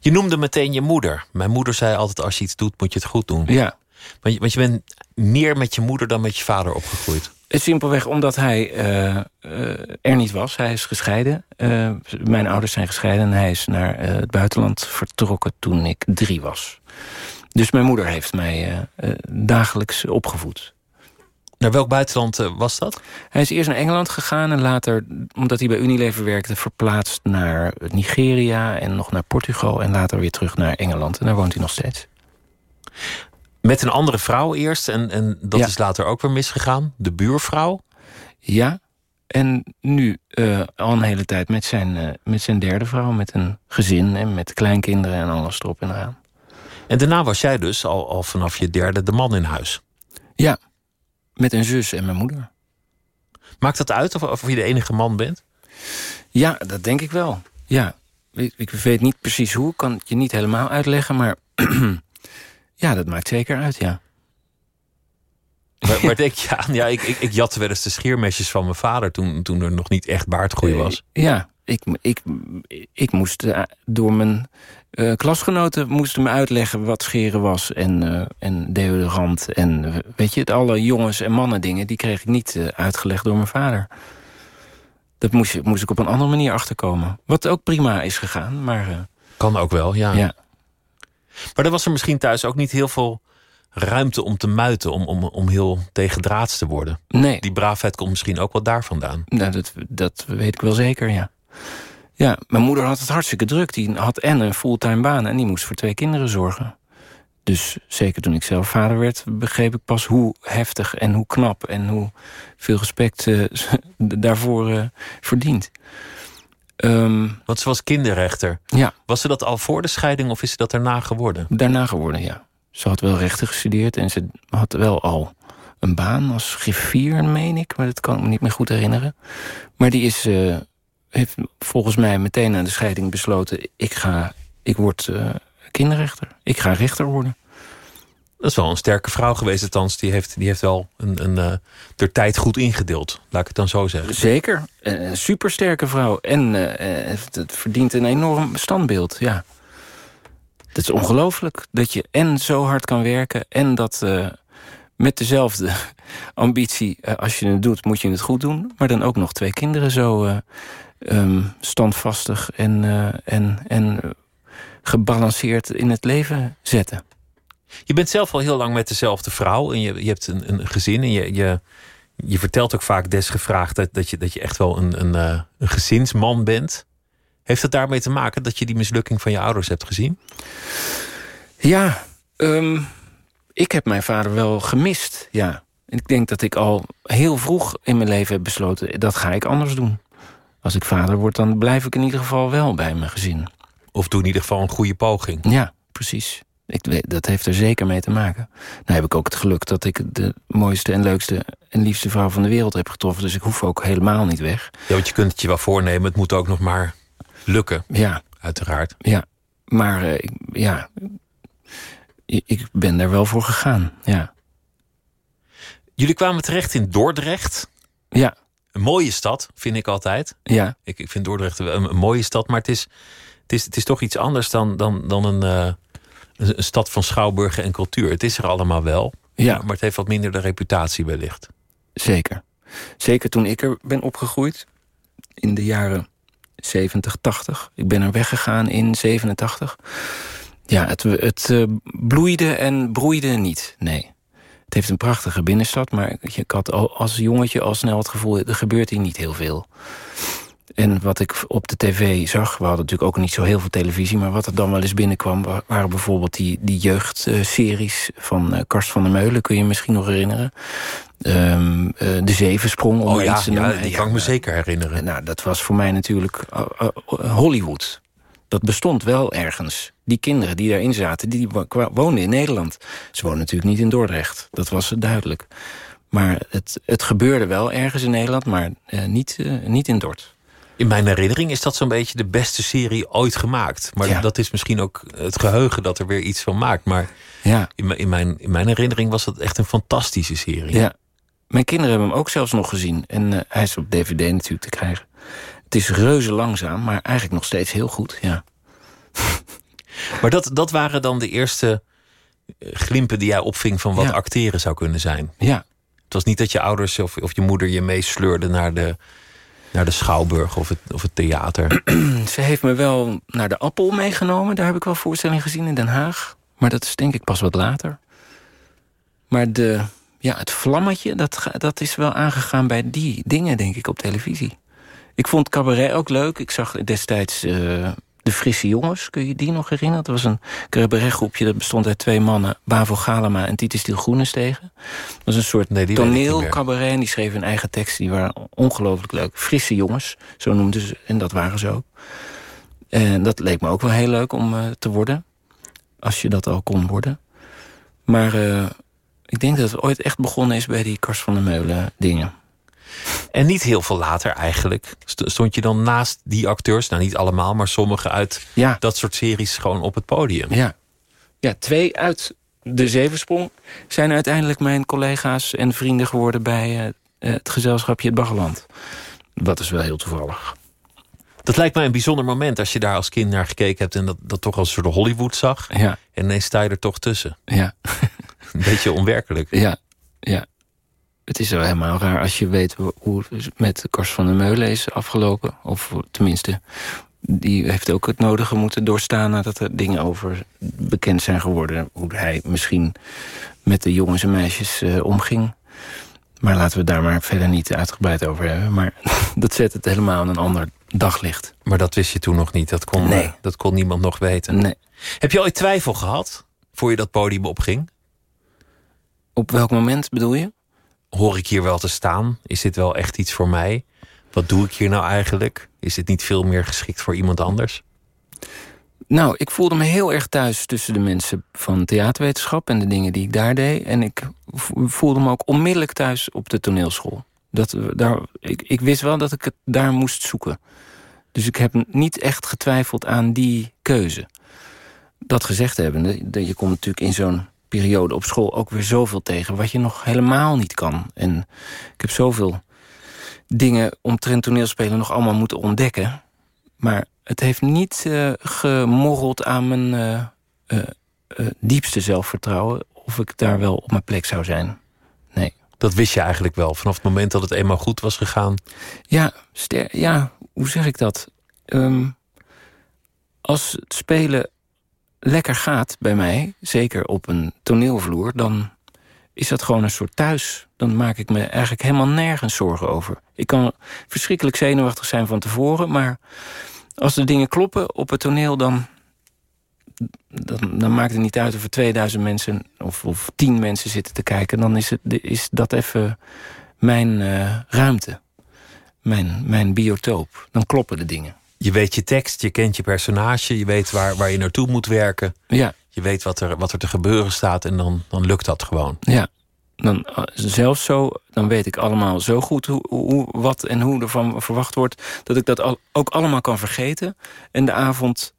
Je noemde meteen je moeder. Mijn moeder zei altijd, als je iets doet, moet je het goed doen. Ja. Want je, want je bent meer met je moeder dan met je vader opgegroeid. Simpelweg omdat hij uh, er niet was. Hij is gescheiden. Uh, mijn ouders zijn gescheiden en hij is naar het buitenland vertrokken toen ik drie was. Dus mijn moeder heeft mij dagelijks opgevoed. Naar welk buitenland was dat? Hij is eerst naar Engeland gegaan en later, omdat hij bij Unilever werkte... verplaatst naar Nigeria en nog naar Portugal... en later weer terug naar Engeland. En daar woont hij nog steeds. Met een andere vrouw eerst. En, en dat is later ook weer misgegaan. De buurvrouw. Ja. En nu uh, al een hele tijd met zijn, uh, met zijn derde vrouw. Met een gezin en met kleinkinderen en alles erop en eraan. En daarna was jij dus al, al vanaf je derde de man in huis. Ja. Met een zus en mijn moeder. Maakt dat uit of, of je de enige man bent? Ja, dat denk ik wel. Ja, ik, ik weet niet precies hoe, ik kan het je niet helemaal uitleggen... maar ja, dat maakt zeker uit, ja. Waar, waar denk je aan? Ja, ik, ik, ik jatte wel eens de scheermesjes van mijn vader... toen, toen er nog niet echt baardgroei was. Ja, ik, ik, ik moest eh, door mijn eh, klasgenoten moesten me uitleggen wat scheren was en, eh, en deodorant. En eh, weet je, het, alle jongens en mannen dingen, die kreeg ik niet eh, uitgelegd door mijn vader. Dat moest, moest ik op een andere manier achterkomen. Wat ook prima is gegaan, maar eh, Kan ook wel, ja. ja. Maar er was er misschien thuis ook niet heel veel ruimte om te muiten... om, om, om heel tegendraads te worden. Nee, Die braafheid komt misschien ook wel daar vandaan. nou, dat, dat weet ik wel zeker, ja. Ja, mijn moeder had het hartstikke druk. Die had en een fulltime baan en die moest voor twee kinderen zorgen. Dus zeker toen ik zelf vader werd, begreep ik pas hoe heftig en hoe knap en hoe veel respect eh, ze daarvoor eh, verdient. Ehm, Want ze was kinderrechter. ja, Was ze dat al voor de scheiding of is ze dat daarna geworden? daarna geworden, ja. Ze had wel rechten gestudeerd en ze had wel al een baan als griffier, meen ik. Maar dat kan ik me niet meer goed herinneren. Maar die is, eh, heeft volgens mij meteen na de scheiding besloten... ik, ga, ik word eh, kinderrechter. Ik ga rechter worden. Dat is wel een sterke vrouw geweest, althans. Die heeft, die heeft wel een, een, eh, tijd goed ingedeeld. Laat ik het dan zo zeggen. Zeker. Een supersterke vrouw. En eh, het verdient een enorm standbeeld, ja. Dat is ongelooflijk. Dat je en zo hard kan werken... en dat met dezelfde ambitie... als je het doet, moet je het goed doen. Maar dan ook nog twee kinderen zo eh, ehm, standvastig... en, en, en gebalanceerd in het leven zetten. Je bent zelf al heel lang met dezelfde vrouw. En je, je hebt een, een gezin. En je, je, je vertelt ook vaak desgevraagd dat, dat, je, dat je echt wel een, een, eh, een gezinsman bent. Heeft het daarmee te maken dat je die mislukking van je ouders hebt gezien? Ja, ehm, ik heb mijn vader wel gemist, ja. En ik denk dat ik al heel vroeg in mijn leven heb besloten... dat ga ik anders doen. Als ik vader word, dan blijf ik in ieder geval wel bij mijn gezin. Of doe in ieder geval een goede poging? Ja, precies. Ik dat heeft er zeker mee te maken. Nou heb ik ook het geluk dat ik de mooiste en leukste en liefste vrouw van de wereld heb getroffen. Dus ik hoef ook helemaal niet weg. Ja, want je kunt het je wel voornemen. Het moet ook nog maar lukken, Ja, uiteraard. ja. Maar eh, ja, ik ben daar wel voor gegaan. Ja, Jullie kwamen terecht in Dordrecht. ja, Een mooie stad, vind ik altijd. ja. Ik, ik vind Dordrecht een mooie stad, maar het is, het is, het is toch iets anders dan, dan, dan een, eh, een, stad van schouwburgen en cultuur. Het is er allemaal wel, ja. maar het heeft wat minder de reputatie wellicht. Zeker. Zeker toen ik er ben opgegroeid. In de jaren 70, 80. Ik ben er weggegaan in 87. Ja, het, het eh, bloeide en broeide niet. Nee. Het heeft een prachtige binnenstad, maar ik had al als jongetje al snel het gevoel... er gebeurt hier niet heel veel. En wat ik op de tv zag, we hadden natuurlijk ook niet zo heel veel televisie... maar wat er dan wel eens binnenkwam, wa- waren bijvoorbeeld die, die jeugdseries van eh, Karst van der Meulen... kun je je misschien nog herinneren. Ehm, eh, de Zevensprong, om Oh ja, iets te ja, die kan ik me zeker herinneren. nou, dat was voor mij natuurlijk uh, uh, Hollywood. Dat bestond wel ergens. Die kinderen die daarin zaten, die woonden in Nederland. Ze woonden natuurlijk niet in Dordrecht. Dat was duidelijk. Maar het, het gebeurde wel ergens in Nederland, maar eh, niet, eh, niet in Dort. In mijn herinnering is dat zo'n beetje de beste serie ooit gemaakt. Maar Ja. dat is misschien ook het geheugen dat er weer iets van maakt. Maar Ja, in, mijn- in, mijn, in mijn herinnering was dat echt een fantastische serie. ja. Mijn kinderen hebben hem ook zelfs nog gezien. En eh, hij is op DVD natuurlijk te krijgen. Het is reuze langzaam, maar eigenlijk nog steeds heel goed. Ja. Maar dat, dat waren dan de eerste eh, glimpen die jij opving van wat Ja. acteren zou kunnen zijn. ja, Het was niet dat je ouders of, of je moeder je meesleurde naar de, naar de schouwburg of het, of het theater. Ze heeft me wel naar de Appel meegenomen. Daar heb ik wel voorstellingen gezien in Den Haag. Maar dat is denk ik pas wat later. Maar de, ja, het vlammetje, dat, dat is wel aangegaan bij die dingen, denk ik, op televisie. Ik vond cabaret ook leuk. Ik zag destijds eh, De Frisse Jongens. Kun je die nog herinneren? Dat was een cabaretgroepje dat bestond uit twee mannen. Bavo Galema en Titus Stiel Groenestegen. Dat was een soort Nee, toneelcabaret. En die schreven hun eigen tekst. Die waren ongelooflijk leuk. Frisse Jongens, zo noemden ze. En dat waren ze ook. En dat leek me ook wel heel leuk om eh, te worden. Als je dat al kon worden. Maar eh, ik denk dat het ooit echt begonnen is bij die Kars van der Meulen dingen. En niet heel veel later eigenlijk st- stond je dan naast die acteurs... nou niet allemaal, maar sommige uit Ja. dat soort series gewoon op het podium. Ja. ja, twee uit de Zevensprong zijn uiteindelijk mijn collega's en vrienden geworden bij eh, het gezelschapje Het Baggerland. Dat is wel heel toevallig. Dat lijkt mij een bijzonder moment als je daar als kind naar gekeken hebt... en dat, dat toch als een soort Hollywood zag. Ja, En ineens sta je er toch tussen. ja, Een beetje onwerkelijk. ja, ja. Het is wel helemaal raar als je weet hoe het met Kars van der Meulen is afgelopen. Of tenminste, die heeft ook het nodige moeten doorstaan... nadat er dingen over bekend zijn geworden. Hoe hij misschien met de jongens en meisjes eh, omging. Maar laten we daar maar verder niet uitgebreid over hebben. Maar dat zet het helemaal in een ander daglicht. Maar dat wist je toen nog niet. Dat kon, Nee. eh, dat kon niemand nog weten. Nee. Heb je ooit twijfel gehad voor je dat podium opging? Op welk moment bedoel je? Hoor ik hier wel te staan? Is dit wel echt iets voor mij? Wat doe ik hier nou eigenlijk? Is dit niet veel meer geschikt voor iemand anders? Nou, ik voelde me heel erg thuis tussen de mensen van theaterwetenschap... en de dingen die ik daar deed. En ik vo- voelde me ook onmiddellijk thuis op de toneelschool. Dat, daar, ik, ik wist wel dat ik het daar moest zoeken. Dus ik heb niet echt getwijfeld aan die keuze. Dat gezegd hebbende, de- je komt natuurlijk in zo'n periode op school... ook weer zoveel tegen wat je nog helemaal niet kan. En ik heb zoveel dingen omtrent toneelspelen nog allemaal moeten ontdekken... Maar het heeft niet eh, gemorreld aan mijn eh, eh, diepste zelfvertrouwen... of ik daar wel op mijn plek zou zijn. Nee. Dat wist je eigenlijk wel. Vanaf het moment dat het eenmaal goed was gegaan. Ja, ster ja hoe zeg ik dat? Ehm, als het spelen lekker gaat bij mij, zeker op een toneelvloer... dan is dat gewoon een soort thuis. Dan maak ik me eigenlijk helemaal nergens zorgen over. Ik kan verschrikkelijk zenuwachtig zijn van tevoren... maar als de dingen kloppen op het toneel... dan, dan, dan maakt het niet uit of er 2000 mensen of, of 10 mensen zitten te kijken. Dan is, het, is dat even mijn eh, ruimte. Mijn, mijn biotoop. Dan kloppen de dingen. Je weet je tekst, je kent je personage, je weet waar, waar je naartoe moet werken. Ja, Je weet wat er, wat er te gebeuren staat en dan, dan lukt dat gewoon. ja. Dan, eh, zelfs zo, dan weet ik allemaal zo goed hoe, hoe, wat en hoe ervan verwacht wordt... dat ik dat al, ook allemaal kan vergeten en de avond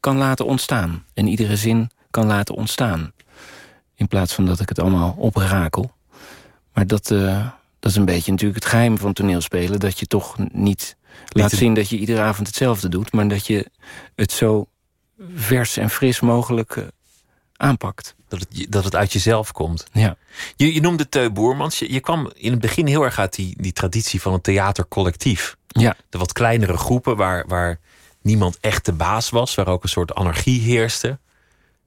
kan laten ontstaan. En iedere zin kan laten ontstaan. In plaats van dat ik het allemaal oprakel. Maar dat, eh, dat is een beetje natuurlijk het geheim van toneelspelen... dat je toch niet laat zien dat je iedere avond hetzelfde doet... maar dat je het zo vers en fris mogelijk eh, aanpakt. Dat het, dat het uit jezelf komt. Ja. Je, je noemde Teu Boermans. Je, je kwam in het begin heel erg uit die, die traditie van een theatercollectief. Ja. De wat kleinere groepen waar, waar niemand echt de baas was. Waar ook een soort anarchie heerste.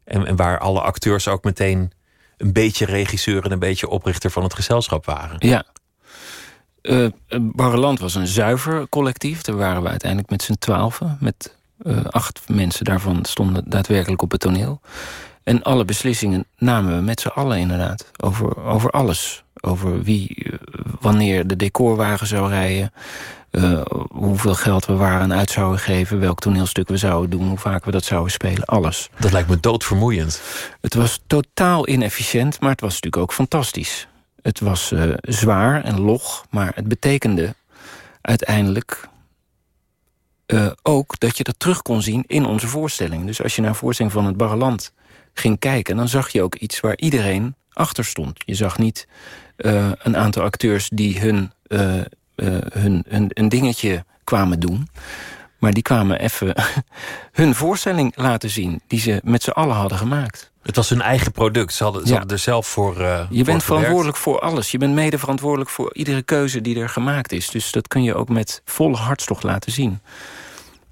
En, en waar alle acteurs ook meteen een beetje regisseur en een beetje oprichter van het gezelschap waren. Ja. Eh Barreland was een zuiver collectief. Daar waren we uiteindelijk met z'n twaalfen. Met eh, acht mensen daarvan stonden daadwerkelijk op het toneel. En alle beslissingen namen we met z'n allen inderdaad. Over, over alles. Over wie, eh, wanneer de decorwagen zou rijden. eh, hoeveel geld we waar aan uit zouden geven. Welk toneelstuk we zouden doen. Hoe vaak we dat zouden spelen. Alles. Dat lijkt me doodvermoeiend. Het was totaal inefficiënt, maar het was natuurlijk ook fantastisch. Het was eh, zwaar en log, maar het betekende uiteindelijk eh, ook dat je dat terug kon zien in onze voorstelling. Dus als je naar een voorstelling van het Barreland ging kijken... dan zag je ook iets waar iedereen achter stond. Je zag niet eh, een aantal acteurs die hun, hun, hun een dingetje kwamen doen... maar die kwamen even hun voorstelling laten zien... die ze met z'n allen hadden gemaakt. Het was hun eigen product. Ze hadden, ze Ja. hadden er zelf voor. eh, Je voor bent verantwoordelijk voor alles. Je bent mede verantwoordelijk voor iedere keuze die er gemaakt is. Dus dat kun je ook met volle hartstocht laten zien.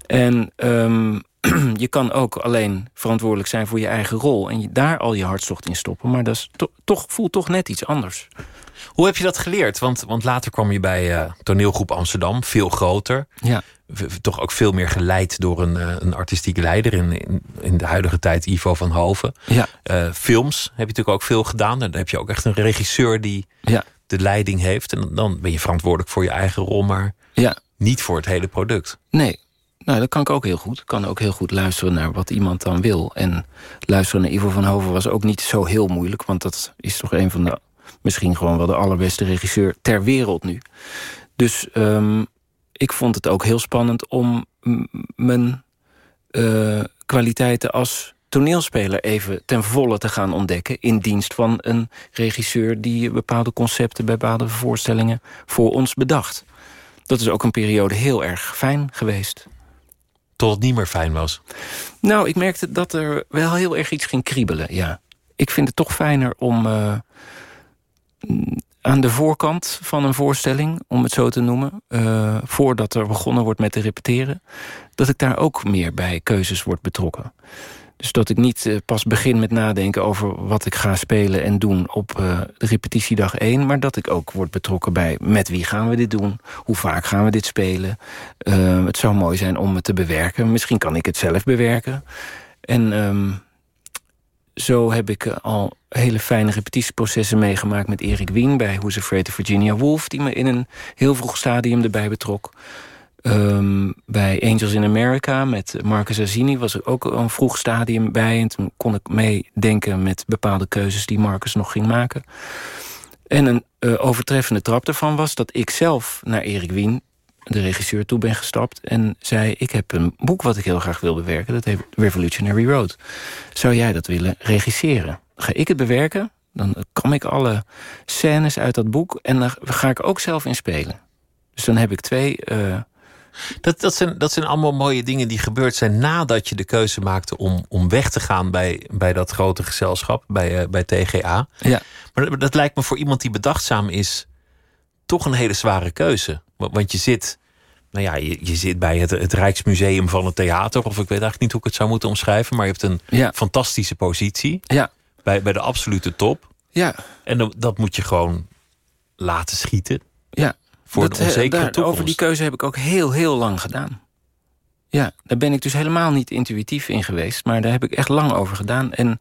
En ehm, je kan ook alleen verantwoordelijk zijn voor je eigen rol... en je daar al je hartstocht in stoppen. Maar dat is to- toch, voelt toch net iets anders. Hoe heb je dat geleerd? Want, want later kwam je bij eh, toneelgroep Amsterdam, veel groter. Ja, toch ook veel meer geleid door een, eh, een artistiek leider. In, in, in de huidige tijd Ivo van Hoven. ja, Eh, films heb je natuurlijk ook veel gedaan. Dan heb je ook echt een regisseur die ja, de leiding heeft. En dan ben je verantwoordelijk voor je eigen rol, maar ja. niet voor het hele product. Nee, nou, dat kan ik ook heel goed. Ik kan ook heel goed luisteren naar wat iemand dan wil. En luisteren naar Ivo van Hoven was ook niet zo heel moeilijk... want dat is toch een van de, misschien gewoon wel de allerbeste regisseur ter wereld nu. Dus um, ik vond het ook heel spannend om mijn uh, kwaliteiten als toneelspeler even ten volle te gaan ontdekken... in dienst van een regisseur die bepaalde concepten... bij bepaalde voorstellingen voor ons bedacht. Dat is ook een periode heel erg fijn geweest. Tot het niet meer fijn was? Nou, ik merkte dat er wel heel erg iets ging kriebelen, ja. Ik vind het toch fijner om uh, aan de voorkant van een voorstelling... om het zo te noemen, uh, voordat er begonnen wordt met te repeteren... dat ik daar ook meer bij keuzes word betrokken. Dus dat ik niet uh, pas begin met nadenken over wat ik ga spelen en doen op uh, repetitiedag 1. Maar dat ik ook word betrokken bij met wie gaan we dit doen? Hoe vaak gaan we dit spelen? Uh, het zou mooi zijn om het te bewerken. Misschien kan ik het zelf bewerken. En um, zo heb ik al hele fijne repetitieprocessen meegemaakt met Erik Wien... bij Who's Afraid of Virginia Woolf, die me in een heel vroeg stadium erbij betrok. Um, bij Angels in America met Marcus Azini was er ook een vroeg stadium bij. En toen kon ik meedenken met bepaalde keuzes die Marcus nog ging maken. En een uh, overtreffende trap ervan was dat ik zelf naar Erik Wien, de regisseur, toe ben gestapt. En zei, ik heb een boek wat ik heel graag wil bewerken. Dat heet Revolutionary Road. Zou jij dat willen regisseren? Ga ik het bewerken? Dan kam ik alle scènes uit dat boek. En daar ga ik ook zelf in spelen. Dus dan heb ik twee... Uh, dat, dat, zijn, dat zijn allemaal mooie dingen die gebeurd zijn nadat je de keuze maakte om, om weg te gaan bij, bij dat grote gezelschap, bij, uh, bij TGA. Ja. Maar dat, dat, lijkt me voor iemand die bedachtzaam is, toch een hele zware keuze. Want je zit, nou ja, je, je zit bij het, het Rijksmuseum van het Theater, of ik weet eigenlijk niet hoe ik het zou moeten omschrijven, maar je hebt een ja. fantastische positie. Ja. Bij, bij de absolute top. Ja. En dat, dat moet je gewoon laten schieten. Ja voor dat, de onzekere daar, toekomst. Over die keuze heb ik ook heel, heel lang gedaan. Ja, daar ben ik dus helemaal niet intuïtief in geweest. Maar daar heb ik echt lang over gedaan. En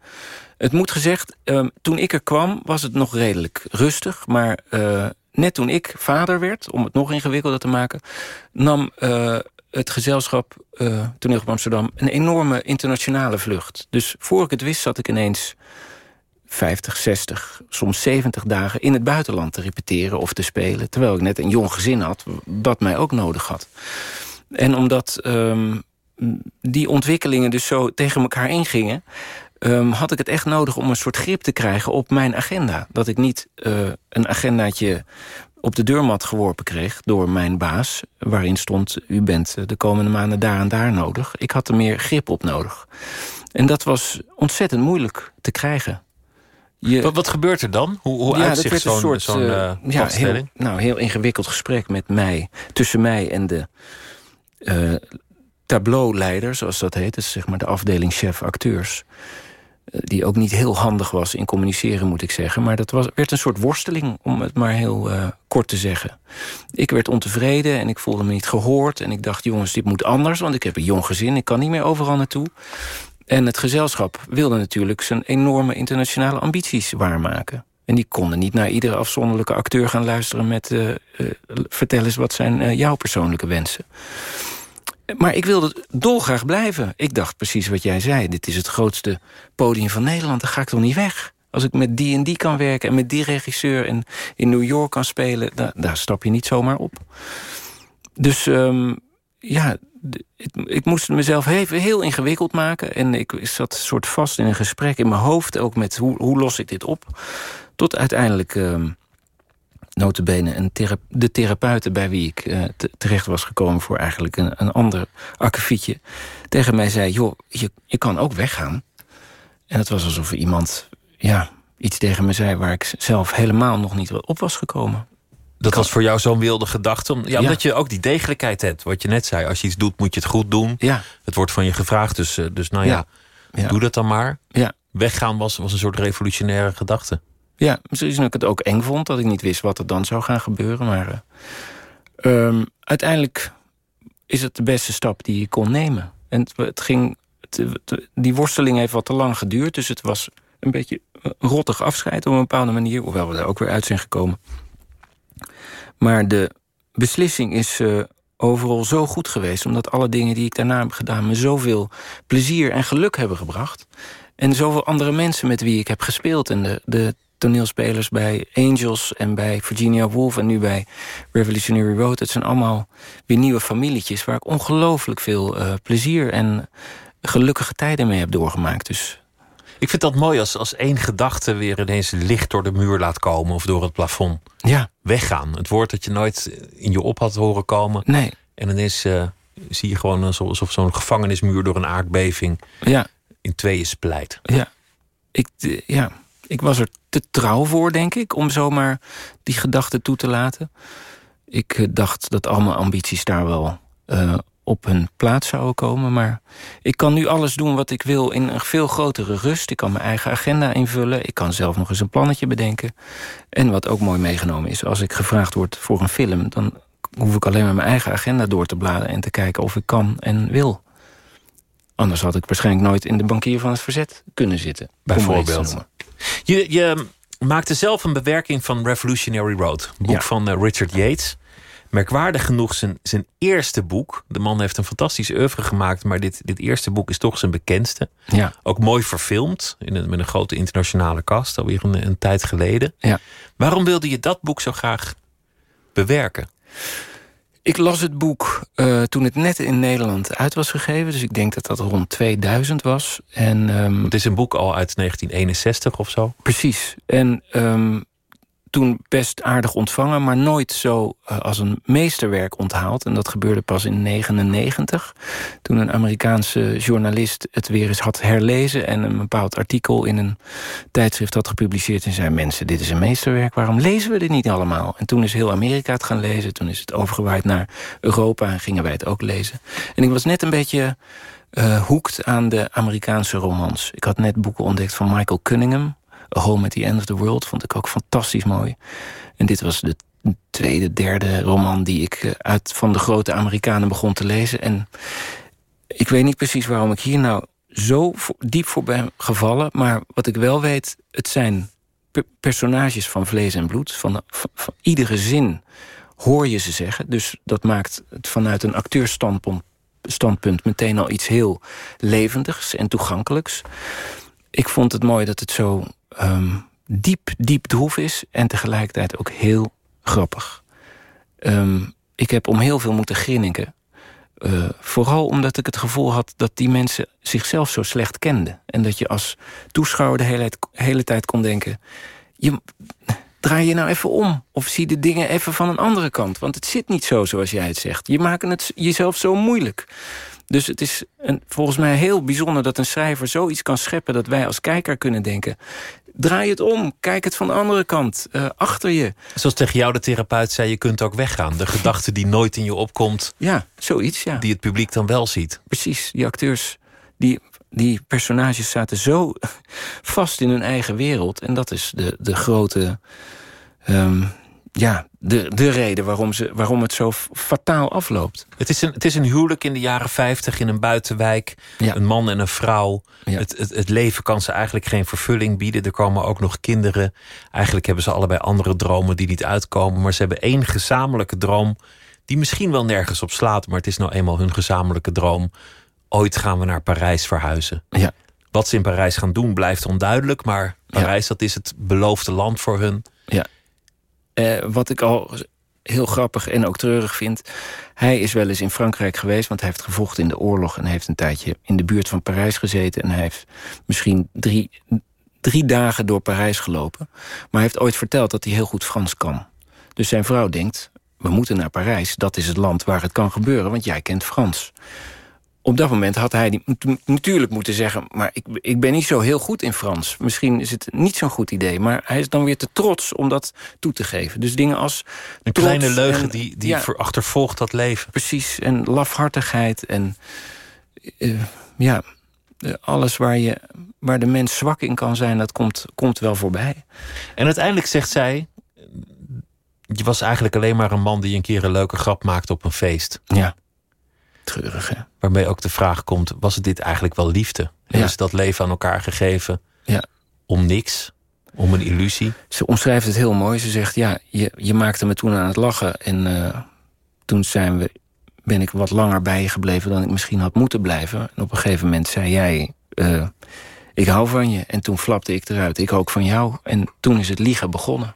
het moet gezegd, uh, toen ik er kwam was het nog redelijk rustig. Maar uh, net toen ik vader werd, om het nog ingewikkelder te maken... nam uh, het gezelschap Toneel op Amsterdam een enorme internationale vlucht. Dus voor ik het wist zat ik ineens 50, 60, soms 70 dagen in het buitenland te repeteren of te spelen. Terwijl ik net een jong gezin had, dat mij ook nodig had. En omdat um, die ontwikkelingen dus zo tegen elkaar ingingen... Um, had ik het echt nodig om een soort grip te krijgen op mijn agenda. Dat ik niet uh, een agendaatje op de deurmat geworpen kreeg door mijn baas... waarin stond, u bent de komende maanden daar en daar nodig. Ik had er meer grip op nodig. En dat was ontzettend moeilijk te krijgen. Je, wat, wat, gebeurt er dan? Hoe, hoe ja, uitzicht zo'n soort, zo uh, ja, heel, nou, heel ingewikkeld gesprek met mij. Tussen mij en de uh, tableauleider, zoals dat heet. Dus zeg maar de afdeling chef acteurs. Uh, die ook niet heel handig was in communiceren, moet ik zeggen. Maar dat was, werd een soort worsteling, om het maar heel kort te zeggen. Ik werd ontevreden en ik voelde me niet gehoord. En ik dacht, jongens, dit moet anders, want ik heb een jong gezin. Ik kan niet meer overal naartoe. En het gezelschap wilde natuurlijk zijn enorme internationale ambities waarmaken. En die konden niet naar iedere afzonderlijke acteur gaan luisteren... met uh, uh, vertel eens wat zijn uh, jouw persoonlijke wensen. Maar ik wilde dolgraag blijven. Ik dacht precies wat jij zei. Dit is het grootste podium van Nederland. Dan ga ik toch niet weg. Als ik met die en die kan werken en met die regisseur... en in New York kan spelen, daar, daar stap je niet zomaar op. Dus um, ja, ik moest mezelf heel ingewikkeld maken. En ik zat soort vast in een gesprek in mijn hoofd. Ook met hoe, hoe los ik dit op. Tot uiteindelijk, uh, notabene, de therapeute bij wie ik uh, terecht was gekomen... voor eigenlijk een, een ander akkefietje, tegen mij zei... joh, je, je kan ook weggaan. En het was alsof iemand ja, iets tegen me zei... waar ik zelf helemaal nog niet op was gekomen. Dat was voor jou zo'n wilde gedachte. Ja, omdat je ook die degelijkheid hebt. Wat je net zei. Als je iets doet, moet je het goed doen. Ja. Het wordt van je gevraagd. Dus, dus nou ja, ja. doe dat dan maar. Ja. Weggaan was, was een soort revolutionaire gedachte. Ja, misschien dat ik het ook eng vond. Dat ik niet wist wat er dan zou gaan gebeuren. Maar uh, um, uiteindelijk is het de beste stap die je kon nemen. En het, het ging... Het, die worsteling heeft wat te lang geduurd. Dus het was een beetje een rottig afscheid op een bepaalde manier. Hoewel we er ook weer uit zijn gekomen. Maar de beslissing is uh, overal zo goed geweest... omdat alle dingen die ik daarna heb gedaan... me zoveel plezier en geluk hebben gebracht. En zoveel andere mensen met wie ik heb gespeeld... en de, de toneelspelers bij Angels en bij Virginia Woolf en nu bij Revolutionary Road. Het zijn allemaal weer nieuwe familietjes waar ik ongelooflijk veel uh, plezier en gelukkige tijden mee heb doorgemaakt. Dus ik vind dat mooi als, als één gedachte weer ineens licht door de muur laat komen of door het plafond. Ja. Weggaan. Het woord dat je nooit in je op had horen komen. Nee. En ineens uh, zie je gewoon alsof zo'n gevangenismuur door een aardbeving ja. in tweeën splijt. Ja. Ik, ja. ik was er te trouw voor, denk ik, om zomaar die gedachte toe te laten. Ik eh, dacht dat al mijn ambities daar wel uh, op hun plaats zouden komen. Maar ik kan nu alles doen wat ik wil in een veel grotere rust. Ik kan mijn eigen agenda invullen. Ik kan zelf nog eens een plannetje bedenken. En wat ook mooi meegenomen is, als ik gevraagd word voor een film... dan hoef ik alleen maar mijn eigen agenda door te bladeren... en te kijken of ik kan en wil. Anders had ik waarschijnlijk nooit in de bankier van het verzet kunnen zitten. Bijvoorbeeld. Je, je maakte zelf een bewerking van Revolutionary Road. Een boek van eh, Richard Yates merkwaardig genoeg zijn, zijn eerste boek. De man heeft een fantastisch oeuvre gemaakt, maar dit, dit eerste boek is toch zijn bekendste. Ja. Ook mooi verfilmd, in een, met een grote internationale cast, alweer een, een tijd geleden. Ja. Waarom wilde je dat boek zo graag bewerken? Ik las het boek uh, toen het net in Nederland uit was gegeven. Dus ik denk dat dat rond 2000 was. En, um, het is een boek al uit 1961 of zo? Precies. En um, toen best aardig ontvangen, maar nooit zo uh, als een meesterwerk onthaald. En dat gebeurde pas in 99, toen een Amerikaanse journalist het weer eens had herlezen en een bepaald artikel in een tijdschrift had gepubliceerd en zei: Mensen, dit is een meesterwerk, waarom lezen we dit niet allemaal? En toen is heel Amerika het gaan lezen, toen is het overgewaaid naar Europa en gingen wij het ook lezen. En ik was net een beetje uh, hoekt aan de Amerikaanse romans. Ik had net boeken ontdekt van Michael Cunningham. Home at the End of the World vond ik ook fantastisch mooi. En dit was de tweede, derde roman die ik eh, uit van de grote Amerikanen begon te lezen. En ik weet niet precies waarom ik hier nou zo diep voor ben gevallen. Maar wat ik wel weet, het zijn personages van vlees en bloed. Van, van, iedere zin hoor je ze zeggen. Dus dat maakt het vanuit een acteursstandpunt standpunt meteen al iets heel levendigs en toegankelijks. Ik vond het mooi dat het zo um, diep, diep droef is... en tegelijkertijd ook heel grappig. Um, ik heb om heel veel moeten grinniken. Uh, vooral omdat ik het gevoel had dat die mensen zichzelf zo slecht kenden. En dat je als toeschouwer de hele, hele tijd kon denken... Je, draai je nou even om. Of zie de dingen even van een andere kant. Want het zit niet zo zoals jij het zegt. Je maakt het jezelf zo moeilijk. Dus het is een, volgens mij heel bijzonder dat een schrijver zoiets kan scheppen... dat wij als kijker kunnen denken... draai het om, kijk het van de andere kant, uh, achter je. Zoals tegen jou de therapeut zei, je kunt ook weggaan. De gedachte die nooit in je opkomt. Ja, zoiets, ja. Die het publiek dan wel ziet. Precies, die acteurs, die, die personages zaten zo vast in hun eigen wereld. En dat is de, de grote... Um, ja, de, de reden waarom, ze, waarom het zo fataal afloopt. Het is, een, het is een huwelijk in de jaren 50 in een buitenwijk. Ja. Een man en een vrouw. Ja. Het, het, het, leven kan ze eigenlijk geen vervulling bieden. Er komen ook nog kinderen. Eigenlijk hebben ze allebei andere dromen die niet uitkomen. Maar ze hebben één gezamenlijke droom. Die misschien wel nergens op slaat. Maar het is nou eenmaal hun gezamenlijke droom. Ooit gaan we naar Parijs verhuizen. Ja. Wat ze in Parijs gaan doen blijft onduidelijk. Maar Parijs, dat is het beloofde land voor hun. Ja. Uh, wat ik al heel grappig en ook treurig vind... hij is wel eens in Frankrijk geweest... want hij heeft gevochten in de oorlog... en heeft een tijdje in de buurt van Parijs gezeten... en hij heeft misschien drie, drie dagen door Parijs gelopen. Maar hij heeft ooit verteld dat hij heel goed Frans kan. Dus zijn vrouw denkt, we moeten naar Parijs. Dat is het land waar het kan gebeuren, want jij kent Frans op dat moment had hij die, natuurlijk moeten zeggen... maar ik, ik ben niet zo heel goed in Frans. Misschien is het niet zo'n goed idee. Maar hij is dan weer te trots om dat toe te geven. Dus dingen als... Een kleine leugen en, die, die ja, achtervolgt dat leven. Precies, en lafhartigheid en... Uh, ja, alles waar, je, waar de mens zwak in kan zijn... dat komt, komt wel voorbij. En uiteindelijk zegt zij... je was eigenlijk alleen maar een man die een keer een leuke grap maakte op een feest. Ja. Treurig, hè? Waarmee ook de vraag komt, was het dit eigenlijk wel liefde? Hebben ze dat leven aan elkaar gegeven Ja. om niks? Om een illusie? Ze omschrijft het heel mooi. Ze zegt, ja, je, je maakte me toen aan het lachen. En uh, toen zijn we, ben ik wat langer bij je gebleven dan ik misschien had moeten blijven. En op een gegeven moment zei jij... Uh, ik hou van je. En toen flapte ik eruit, ik ook van jou. En toen is het liegen begonnen.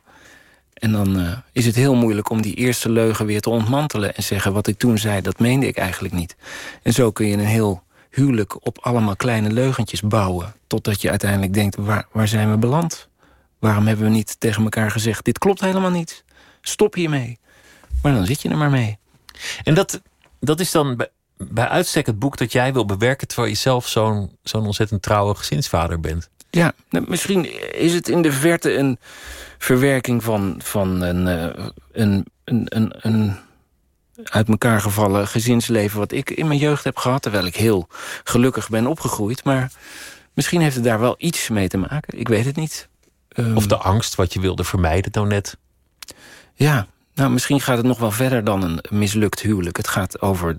En dan uh, is het heel moeilijk om die eerste leugen weer te ontmantelen... en zeggen wat ik toen zei, dat meende ik eigenlijk niet. En zo kun je een heel huwelijk op allemaal kleine leugentjes bouwen... totdat je uiteindelijk denkt, waar, waar zijn we beland? Waarom hebben we niet tegen elkaar gezegd... dit klopt helemaal niet, stop hiermee. Maar dan zit je er maar mee. En dat, dat is dan bij, bij uitstek het boek dat jij wil bewerken... terwijl je zelf zo'n zo'n ontzettend trouwe gezinsvader bent. Ja, nou, misschien is het in de verte een verwerking van, van een, uh, een, een, een, een uit elkaar gevallen gezinsleven... wat ik in mijn jeugd heb gehad, terwijl ik heel gelukkig ben opgegroeid. Maar misschien heeft het daar wel iets mee te maken. Ik weet het niet. Um, of de angst wat je wilde vermijden dan net. Ja, nou misschien gaat het nog wel verder dan een mislukt huwelijk. Het gaat over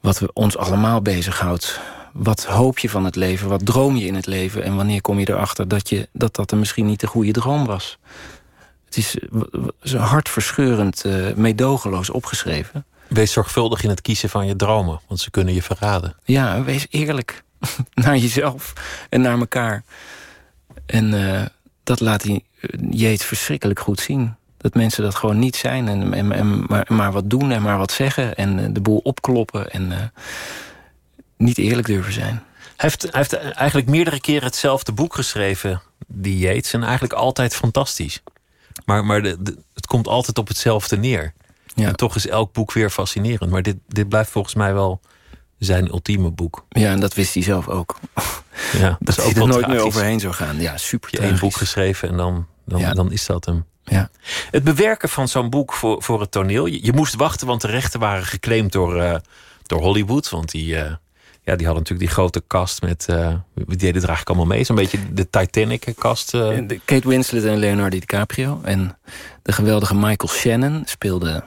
wat we ons allemaal bezighoudt. Wat hoop je van het leven? Wat droom je in het leven? En wanneer kom je erachter dat je, dat, dat er misschien niet de goede droom was? Het is, is hartverscheurend, uh, meedogenloos opgeschreven. Wees zorgvuldig in het kiezen van je dromen, want ze kunnen je verraden. Ja, wees eerlijk naar jezelf en naar elkaar. En uh, dat laat hij Jeet verschrikkelijk goed zien. Dat mensen dat gewoon niet zijn en, en, en maar, maar, wat doen en maar wat zeggen... en de boel opkloppen en uh, niet eerlijk durven zijn. Hij heeft, hij heeft eigenlijk meerdere keren hetzelfde boek geschreven, die Yates... en eigenlijk altijd fantastisch. Maar, maar de, de, het komt altijd op hetzelfde neer. Ja. En toch is elk boek weer fascinerend. Maar dit, dit blijft volgens mij wel zijn ultieme boek. Ja, en dat wist hij zelf ook. Ja, dat, dat hij er nooit meer overheen zou gaan. Ja, super Je één boek geschreven en dan, dan, ja. dan is dat hem. Ja. Het bewerken van zo'n boek voor, voor het toneel. Je, je, moest wachten, want de rechten waren geclaimd door, uh, door Hollywood. Want die, uh, ja, die hadden natuurlijk die grote cast met... Uh, die deden er eigenlijk allemaal mee. Zo'n beetje de Titanic-cast. Kate Winslet en Leonardo DiCaprio. En de geweldige Michael Shannon speelde...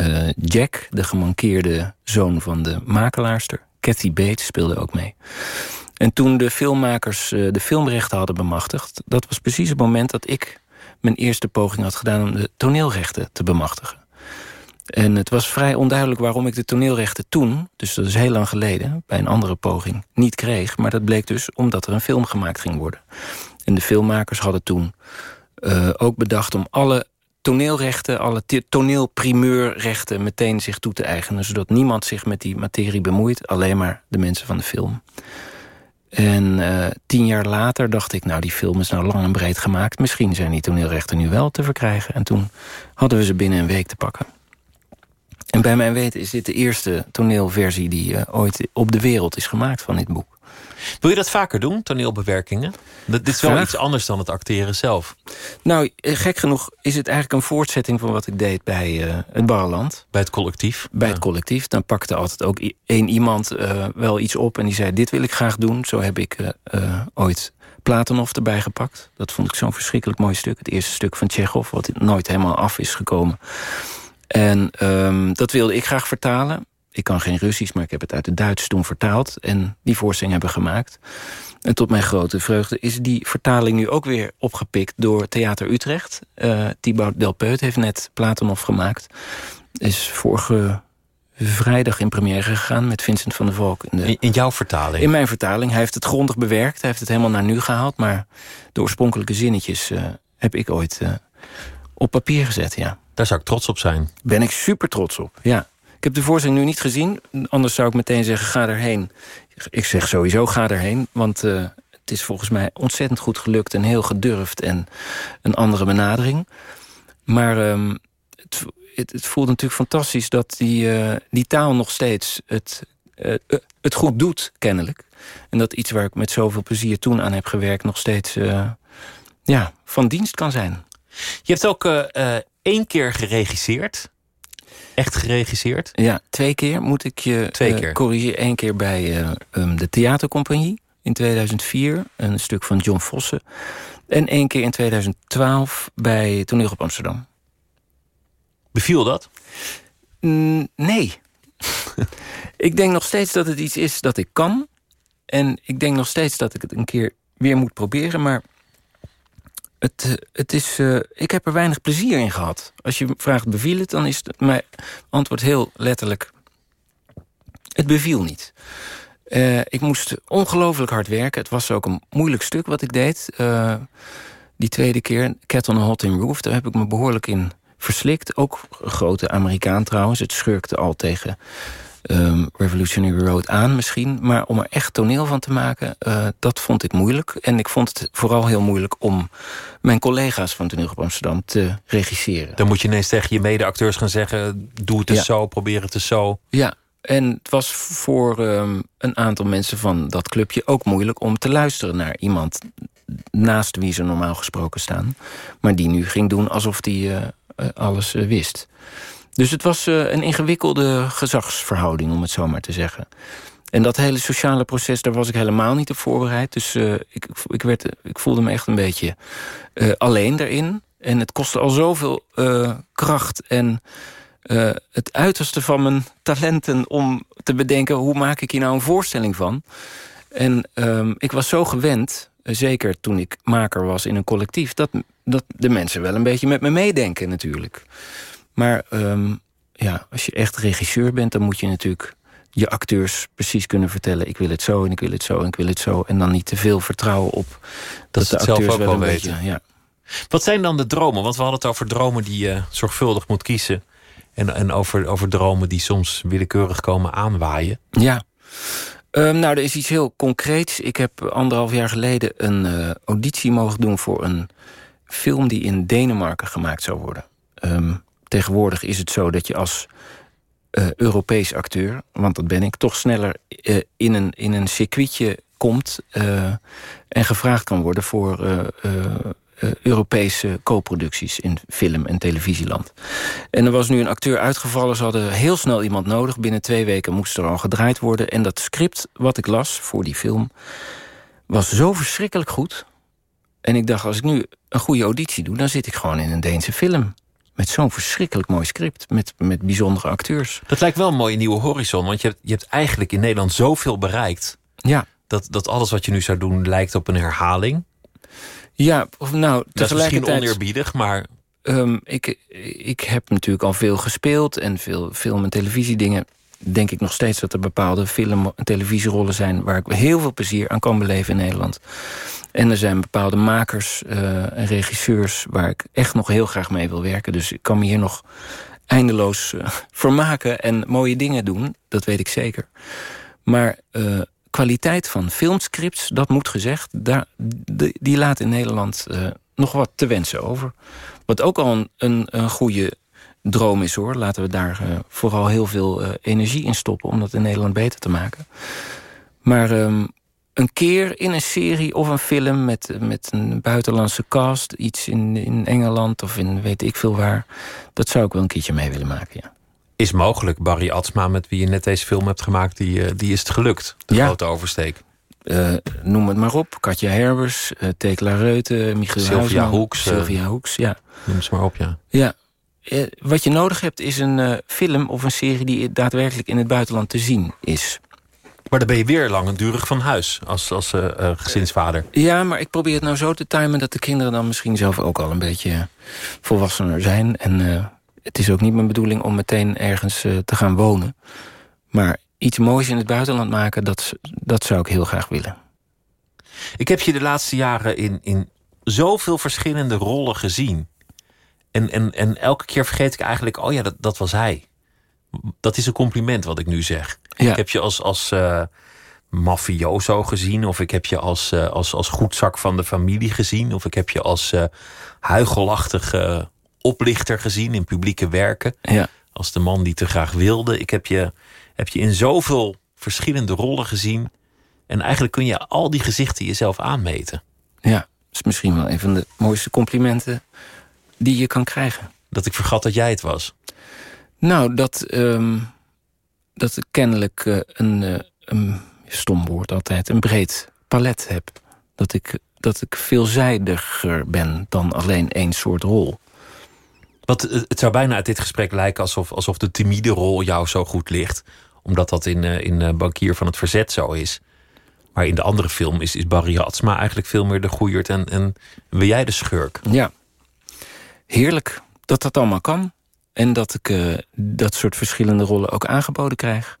Uh, Jack, de gemankeerde zoon van de makelaarster. Kathy Bates speelde ook mee. En toen de filmmakers uh, de filmrechten hadden bemachtigd... dat was precies het moment dat ik mijn eerste poging had gedaan... om de toneelrechten te bemachtigen. En het was vrij onduidelijk waarom ik de toneelrechten toen... dus dat is heel lang geleden, bij een andere poging, niet kreeg. Maar dat bleek dus omdat er een film gemaakt ging worden. En de filmmakers hadden toen uh, ook bedacht om alle toneelrechten, alle toneelprimeurrechten meteen zich toe te eigenen. Zodat niemand zich met die materie bemoeit, alleen maar de mensen van de film. En uh, tien jaar later dacht ik, nou die film is nou lang en breed gemaakt. Misschien zijn die toneelrechten nu wel te verkrijgen. En toen hadden we ze binnen een week te pakken. En bij mijn weten is dit de eerste toneelversie die uh, ooit op de wereld is gemaakt van dit boek. Wil je dat vaker doen, toneelbewerkingen? dit is wel Graag. iets anders dan het acteren zelf. Nou, gek genoeg is het eigenlijk een voortzetting van wat ik deed bij uh, het Barreland. Bij het collectief? Bij ja. het collectief. Dan pakte altijd ook één iemand uh, wel iets op en die zei... dit wil ik graag doen. Zo heb ik uh, ooit Platonov erbij gepakt. Dat vond ik zo'n verschrikkelijk mooi stuk. Het eerste stuk van Tsjechov, wat nooit helemaal af is gekomen. En um, dat wilde ik graag vertalen. Ik kan geen Russisch, maar ik heb het uit het Duits toen vertaald. En die voorstelling hebben gemaakt. En tot mijn grote vreugde is die vertaling nu ook weer opgepikt... door Theater Utrecht. Uh, Thibaut Delpeut heeft net Platonov gemaakt. Is vorige vrijdag in première gegaan met Vincent van der Valk. In, de, in jouw vertaling? In mijn vertaling. Hij heeft het grondig bewerkt. Hij heeft het helemaal naar nu gehaald. Maar de oorspronkelijke zinnetjes uh, heb ik ooit uh, op papier gezet, ja. Daar zou ik trots op zijn. Ben ik super trots op, ja. Ik heb de voorstelling nu niet gezien. Anders zou ik meteen zeggen, ga erheen. Ik zeg sowieso, ga erheen. Want uh, het is volgens mij ontzettend goed gelukt... en heel gedurfd en een andere benadering. Maar um, het, het, het, voelt natuurlijk fantastisch... dat die, uh, die taal nog steeds het, uh, het goed doet, kennelijk. En dat iets waar ik met zoveel plezier toen aan heb gewerkt... nog steeds ja, van dienst kan zijn. Je hebt ook één keer geregisseerd echt geregisseerd? Ja, twee keer moet ik je twee keer. Uh, corrigeren. Eén keer bij uh, um, de Theatercompagnie in 2004. Een stuk van John Vossen. En één keer in 2012 bij Toneel op Amsterdam. Beviel dat? Mm, nee. ik denk nog steeds dat het iets is dat ik kan. En ik denk nog steeds dat ik het een keer weer moet proberen. Maar het, het is, uh, ik heb er weinig plezier in gehad. Als je vraagt beviel het, dan is mijn antwoord heel letterlijk... het beviel niet. Uh, ik moest ongelooflijk hard werken. Het was ook een moeilijk stuk wat ik deed. Uh, die tweede keer, Cat on a Hot in Roof, daar heb ik me behoorlijk in verslikt. Ook een grote Amerikaan trouwens. Het schurkte al tegen um, Revolutionary Road aan misschien. Maar om er echt toneel van te maken, uh, dat vond ik moeilijk. En ik vond het vooral heel moeilijk om mijn collega's van Toneel op Amsterdam te regisseren. Dan moet je ineens tegen je medeacteurs gaan zeggen... doe het eens ja. zo, probeer het eens zo. Ja, en het was voor um, een aantal mensen van dat clubje ook moeilijk... om te luisteren naar iemand naast wie ze normaal gesproken staan. Maar die nu ging doen alsof die uh, alles uh, wist. Dus het was uh, een ingewikkelde gezagsverhouding, om het zo maar te zeggen. En dat hele sociale proces, daar was ik helemaal niet op voorbereid. Dus ik, ik, werd, ik voelde me echt een beetje alleen daarin. En het kostte al zoveel kracht en het uiterste van mijn talenten... om te bedenken, hoe maak ik hier nou een voorstelling van? En um, ik was zo gewend zeker toen ik maker was in een collectief... dat, dat de mensen wel een beetje met me meedenken natuurlijk. Maar um, ja, als je echt regisseur bent... dan moet je natuurlijk je acteurs precies kunnen vertellen... ik wil het zo en ik wil het zo en ik wil het zo... en dan niet te veel vertrouwen op dat, dat de acteurs zelf ook wel, weten. beetje... Ja. Wat zijn dan de dromen? Want we hadden het over dromen die je zorgvuldig moet kiezen... en, en over, over dromen die soms willekeurig komen aanwaaien. Ja, Um, nou, er is iets heel concreets. Ik heb anderhalf jaar geleden een uh, auditie mogen doen... voor een film die in Denemarken gemaakt zou worden. Um, tegenwoordig is het zo dat je als uh, Europees acteur... want dat ben ik, toch sneller uh, in, een, in een circuitje komt... en gevraagd kan worden voor Europese co-producties in film- en televisieland. En er was nu een acteur uitgevallen. Ze hadden heel snel iemand nodig. Binnen twee weken moest er al gedraaid worden. En dat script wat ik las voor die film... was zo verschrikkelijk goed. En ik dacht, als ik nu een goede auditie doe... dan zit ik gewoon in een Deense film. Met zo'n verschrikkelijk mooi script. Met, met bijzondere acteurs. Dat lijkt wel een mooie nieuwe horizon. Want je hebt, je hebt eigenlijk in Nederland zoveel bereikt. Ja. Dat, dat alles wat je nu zou doen lijkt op een herhaling. Ja, of nou, Dat is misschien oneerbiedig, maar... Um, ik, ik heb natuurlijk al veel gespeeld en veel film- en televisiedingen. Denk ik nog steeds dat er bepaalde film- en televisierollen zijn... waar ik heel veel plezier aan kan beleven in Nederland. En er zijn bepaalde makers uh, en regisseurs... waar ik echt nog heel graag mee wil werken. Dus ik kan me hier nog eindeloos uh, vermaken en mooie dingen doen. Dat weet ik zeker. Maar uh, kwaliteit van filmscripts, dat moet gezegd... Daar, die, laat in Nederland nog wat te wensen over. Wat ook al een, een, een goede droom is, hoor. Laten we daar uh, vooral heel veel uh, energie in stoppen... om dat in Nederland beter te maken. Maar um, een keer in een serie of een film met, met een buitenlandse cast... iets in, in Engeland of in weet ik veel waar... dat zou ik wel een keertje mee willen maken, ja is mogelijk. Barry Atsma, met wie je net deze film hebt gemaakt... die, die is het gelukt, de Ja. grote oversteek. Uh, noem het maar op. Katja Herbers, uh, Tekla Reuten, Michiel Sylvia Huisman, Hoeks, Sylvia Hoeks, ja. Noem ze maar op, ja. Ja. Uh, wat je nodig hebt is een uh, film of een serie... die daadwerkelijk in het buitenland te zien is. Maar dan ben je weer langdurig van huis als, als uh, gezinsvader. Ja, maar ik probeer het nou zo te timen... dat de kinderen dan misschien zelf ook al een beetje volwassener zijn. En het is ook niet mijn bedoeling om meteen ergens te gaan wonen. Maar iets moois in het buitenland maken, dat, dat zou ik heel graag willen. Ik heb je de laatste jaren in, in zoveel verschillende rollen gezien. En, en, en elke keer vergeet ik eigenlijk, oh ja, dat, dat was hij. Dat is een compliment wat ik nu zeg. Ja. Ik heb je als, als uh, mafioso gezien. Of ik heb je als, uh, als, als goedzak van de familie gezien. Of ik heb je als uh, huigelachtige oplichter gezien in publieke werken. Ja. Als de man die te graag wilde. Ik heb je, heb je in zoveel verschillende rollen gezien. En eigenlijk kun je al die gezichten jezelf aanmeten. Ja, is misschien wel een van de mooiste complimenten die je kan krijgen. Dat ik vergat dat jij het was. Nou, dat, um, dat ik kennelijk uh, een, uh, een stom woord altijd, een breed palet heb. Dat ik, dat ik veelzijdiger ben dan alleen één soort rol. Want het zou bijna uit dit gesprek lijken alsof, alsof de timide rol jou zo goed ligt. Omdat dat in, in Bankier van het Verzet zo is. Maar in de andere film is, is Barry Hatsma eigenlijk veel meer de goeierd en, en ben jij de schurk. Ja, heerlijk dat dat allemaal kan. En dat ik uh, dat soort verschillende rollen ook aangeboden krijg.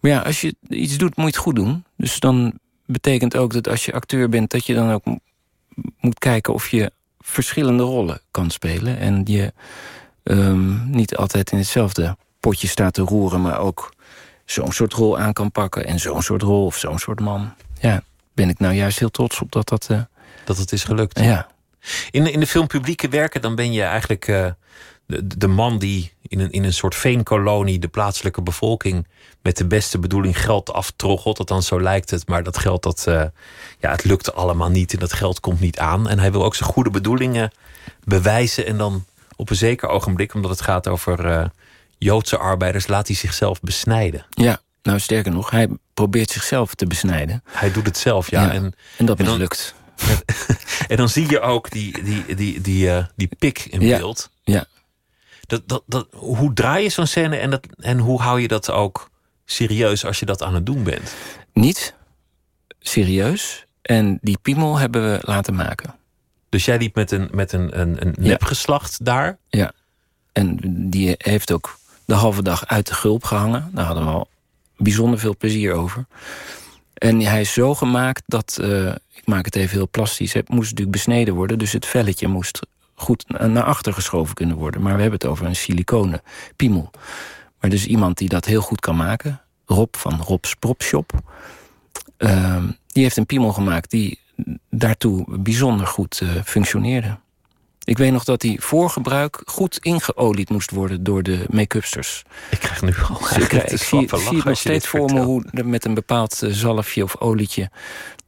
Maar ja, als je iets doet, moet je het goed doen. Dus dan betekent ook dat als je acteur bent... dat je dan ook moet kijken of je verschillende rollen kan spelen. En je um, niet altijd in hetzelfde potje staat te roeren... maar ook zo'n soort rol aan kan pakken. En zo'n soort rol of zo'n soort man. Ja, ben ik nou juist heel trots op dat dat... Uh, dat het is gelukt. Ja. In, in de film Publieke Werken, dan ben je eigenlijk uh, de, de man die in een, in een soort veenkolonie de plaatselijke bevolking met de beste bedoeling geld aftroggelt. Althans, zo lijkt het. Maar dat geld, dat, uh, ja, het lukt allemaal niet en dat geld komt niet aan. En hij wil ook zijn goede bedoelingen bewijzen. En dan op een zeker ogenblik, omdat het gaat over uh, Joodse arbeiders, laat hij zichzelf besnijden. Ja, nou sterker nog, hij probeert zichzelf te besnijden. Hij doet het zelf, ja. en, en dat mislukt. En, dan zie je ook die, die, die, die, uh, die pik in beeld. Ja. Dat, dat, dat, hoe draai je zo'n scène en, dat, en hoe hou je dat ook serieus als je dat aan het doen bent? Niet serieus. En die piemel hebben we laten maken. Dus jij liep met een, met een, een, een nepgeslacht daar? Ja. En die heeft ook de halve dag uit de gulp gehangen. Daar hadden we al bijzonder veel plezier over. En hij is zo gemaakt dat, uh, ik maak het even heel plastisch... het moest natuurlijk besneden worden, dus het velletje moest goed naar achter geschoven kunnen worden. Maar we hebben het over een siliconen piemel. Maar dus iemand die dat heel goed kan maken. Rob van Rob's Propshop. Uh, die heeft een piemel gemaakt die daartoe bijzonder goed uh, functioneerde. Ik weet nog dat die voor gebruik goed ingeolied moest worden door de make-upsters. Ik krijg nu al dus ik, ik zie, zie nog steeds voor me hoe met een bepaald uh, zalfje of olietje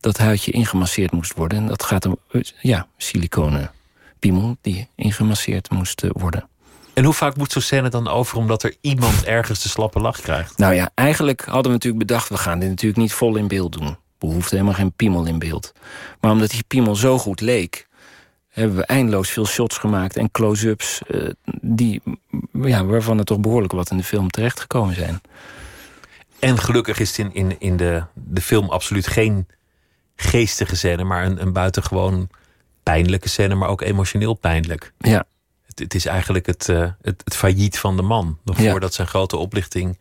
dat huidje ingemasseerd moest worden. En dat gaat om ja, siliconen piemel die ingemasseerd moest worden. En hoe vaak moet zo'n scène dan over omdat er iemand ergens de slappe lach krijgt? Nou ja, eigenlijk hadden we natuurlijk bedacht... we gaan dit natuurlijk niet vol in beeld doen. We hoefden helemaal geen piemel in beeld. Maar omdat die piemel zo goed leek... hebben we eindeloos veel shots gemaakt en close-ups... Uh, die, ja, waarvan er toch behoorlijk wat in de film terechtgekomen zijn. En gelukkig is het in, in, in de, de film absoluut geen geestige scène... maar een, een buitengewoon pijnlijke scène, maar ook emotioneel pijnlijk. Ja. Het, het is eigenlijk het, uh, het, het, failliet van de man. Nog ja. voordat zijn grote oplichting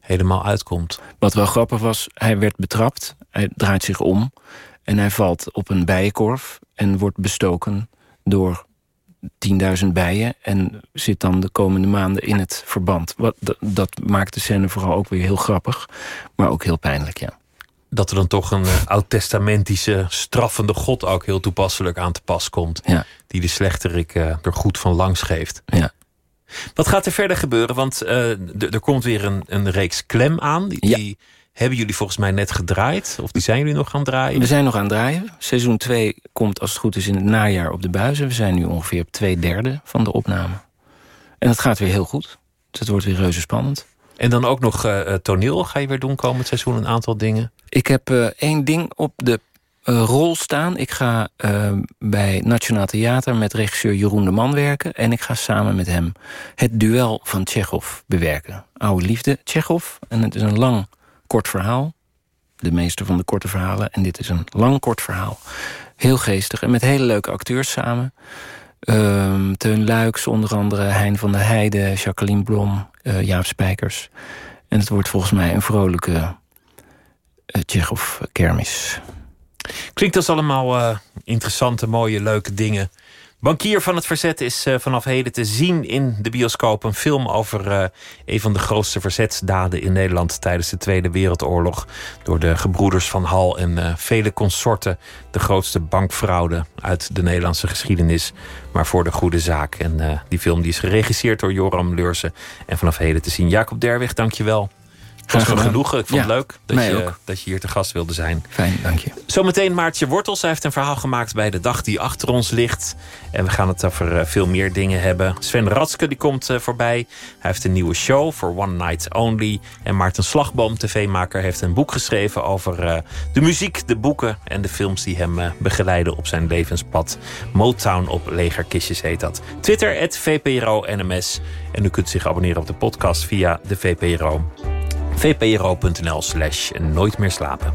helemaal uitkomt. Wat wel grappig was, hij werd betrapt. Hij draait zich om. En hij valt op een bijenkorf. En wordt bestoken door 10.000 bijen. En zit dan de komende maanden in het verband. Wat, dat, dat maakt de scène vooral ook weer heel grappig. Maar ook heel pijnlijk, ja dat er dan toch een uh, oud-testamentische straffende God ook heel toepasselijk aan te pas komt. Ja. Die de slechterik uh, er goed van langs geeft. Ja. Wat gaat er verder gebeuren? Want uh, er komt weer een, een reeks klem aan. Die, ja. die, hebben jullie volgens mij net gedraaid? Of die zijn jullie nog gaan draaien? We zijn nog aan het draaien. Seizoen 2 komt als het goed is in het najaar op de buizen. We zijn nu ongeveer op twee derde van de opname. En het gaat weer heel goed. Dus het wordt weer reuze spannend. En dan ook nog uh, toneel ga je weer doen komend seizoen. Een aantal dingen. Ik heb uh, één ding op de rol staan. Ik ga bij Nationaal Theater met regisseur Jeroen de Man werken. En ik ga samen met hem het duel van Tsjechov bewerken. Oude liefde, Tsjechov. En het is een lang, kort verhaal. De meeste van de korte verhalen. En dit is een lang, kort verhaal. Heel geestig. En met hele leuke acteurs samen. Um, Teun Luiks, onder andere Hein van der Heijden, Jacqueline Blom, uh, Jaap Spijkers. En het wordt volgens mij een vrolijke uh, Tsjechov kermis. Klinkt als allemaal uh, interessante, mooie, leuke dingen. Bankier van het Verzet is uh, vanaf heden te zien in de bioscoop. Een film over uh, een van de grootste verzetsdaden in Nederland tijdens de Tweede Wereldoorlog. Door de gebroeders van Hal en uh, vele consorten. De grootste bankfraude uit de Nederlandse geschiedenis. Maar voor de goede zaak. En die film die is geregisseerd door Joram Leursen. En vanaf heden te zien. Jacob Derwig, dankjewel. Het was me genoegen. Ik vond het leuk dat je, ook. dat je hier te gast wilde zijn. Fijn, dank je. Zometeen Maartje Wortels. Hij heeft een verhaal gemaakt bij de dag die achter ons ligt. En we gaan het over uh, veel meer dingen hebben. Sven Ratske die komt uh, voorbij. Hij heeft een nieuwe show voor One Night Only. En Maarten Slagboom, tv-maker, heeft een boek geschreven over uh, de muziek, de boeken en de films die hem begeleiden op zijn levenspad. Motown op legerkistjes heet dat. Twitter, VPRO-NMS. En u kunt zich abonneren op de podcast via de VPRO vpro.nl slash nooit meer slapen.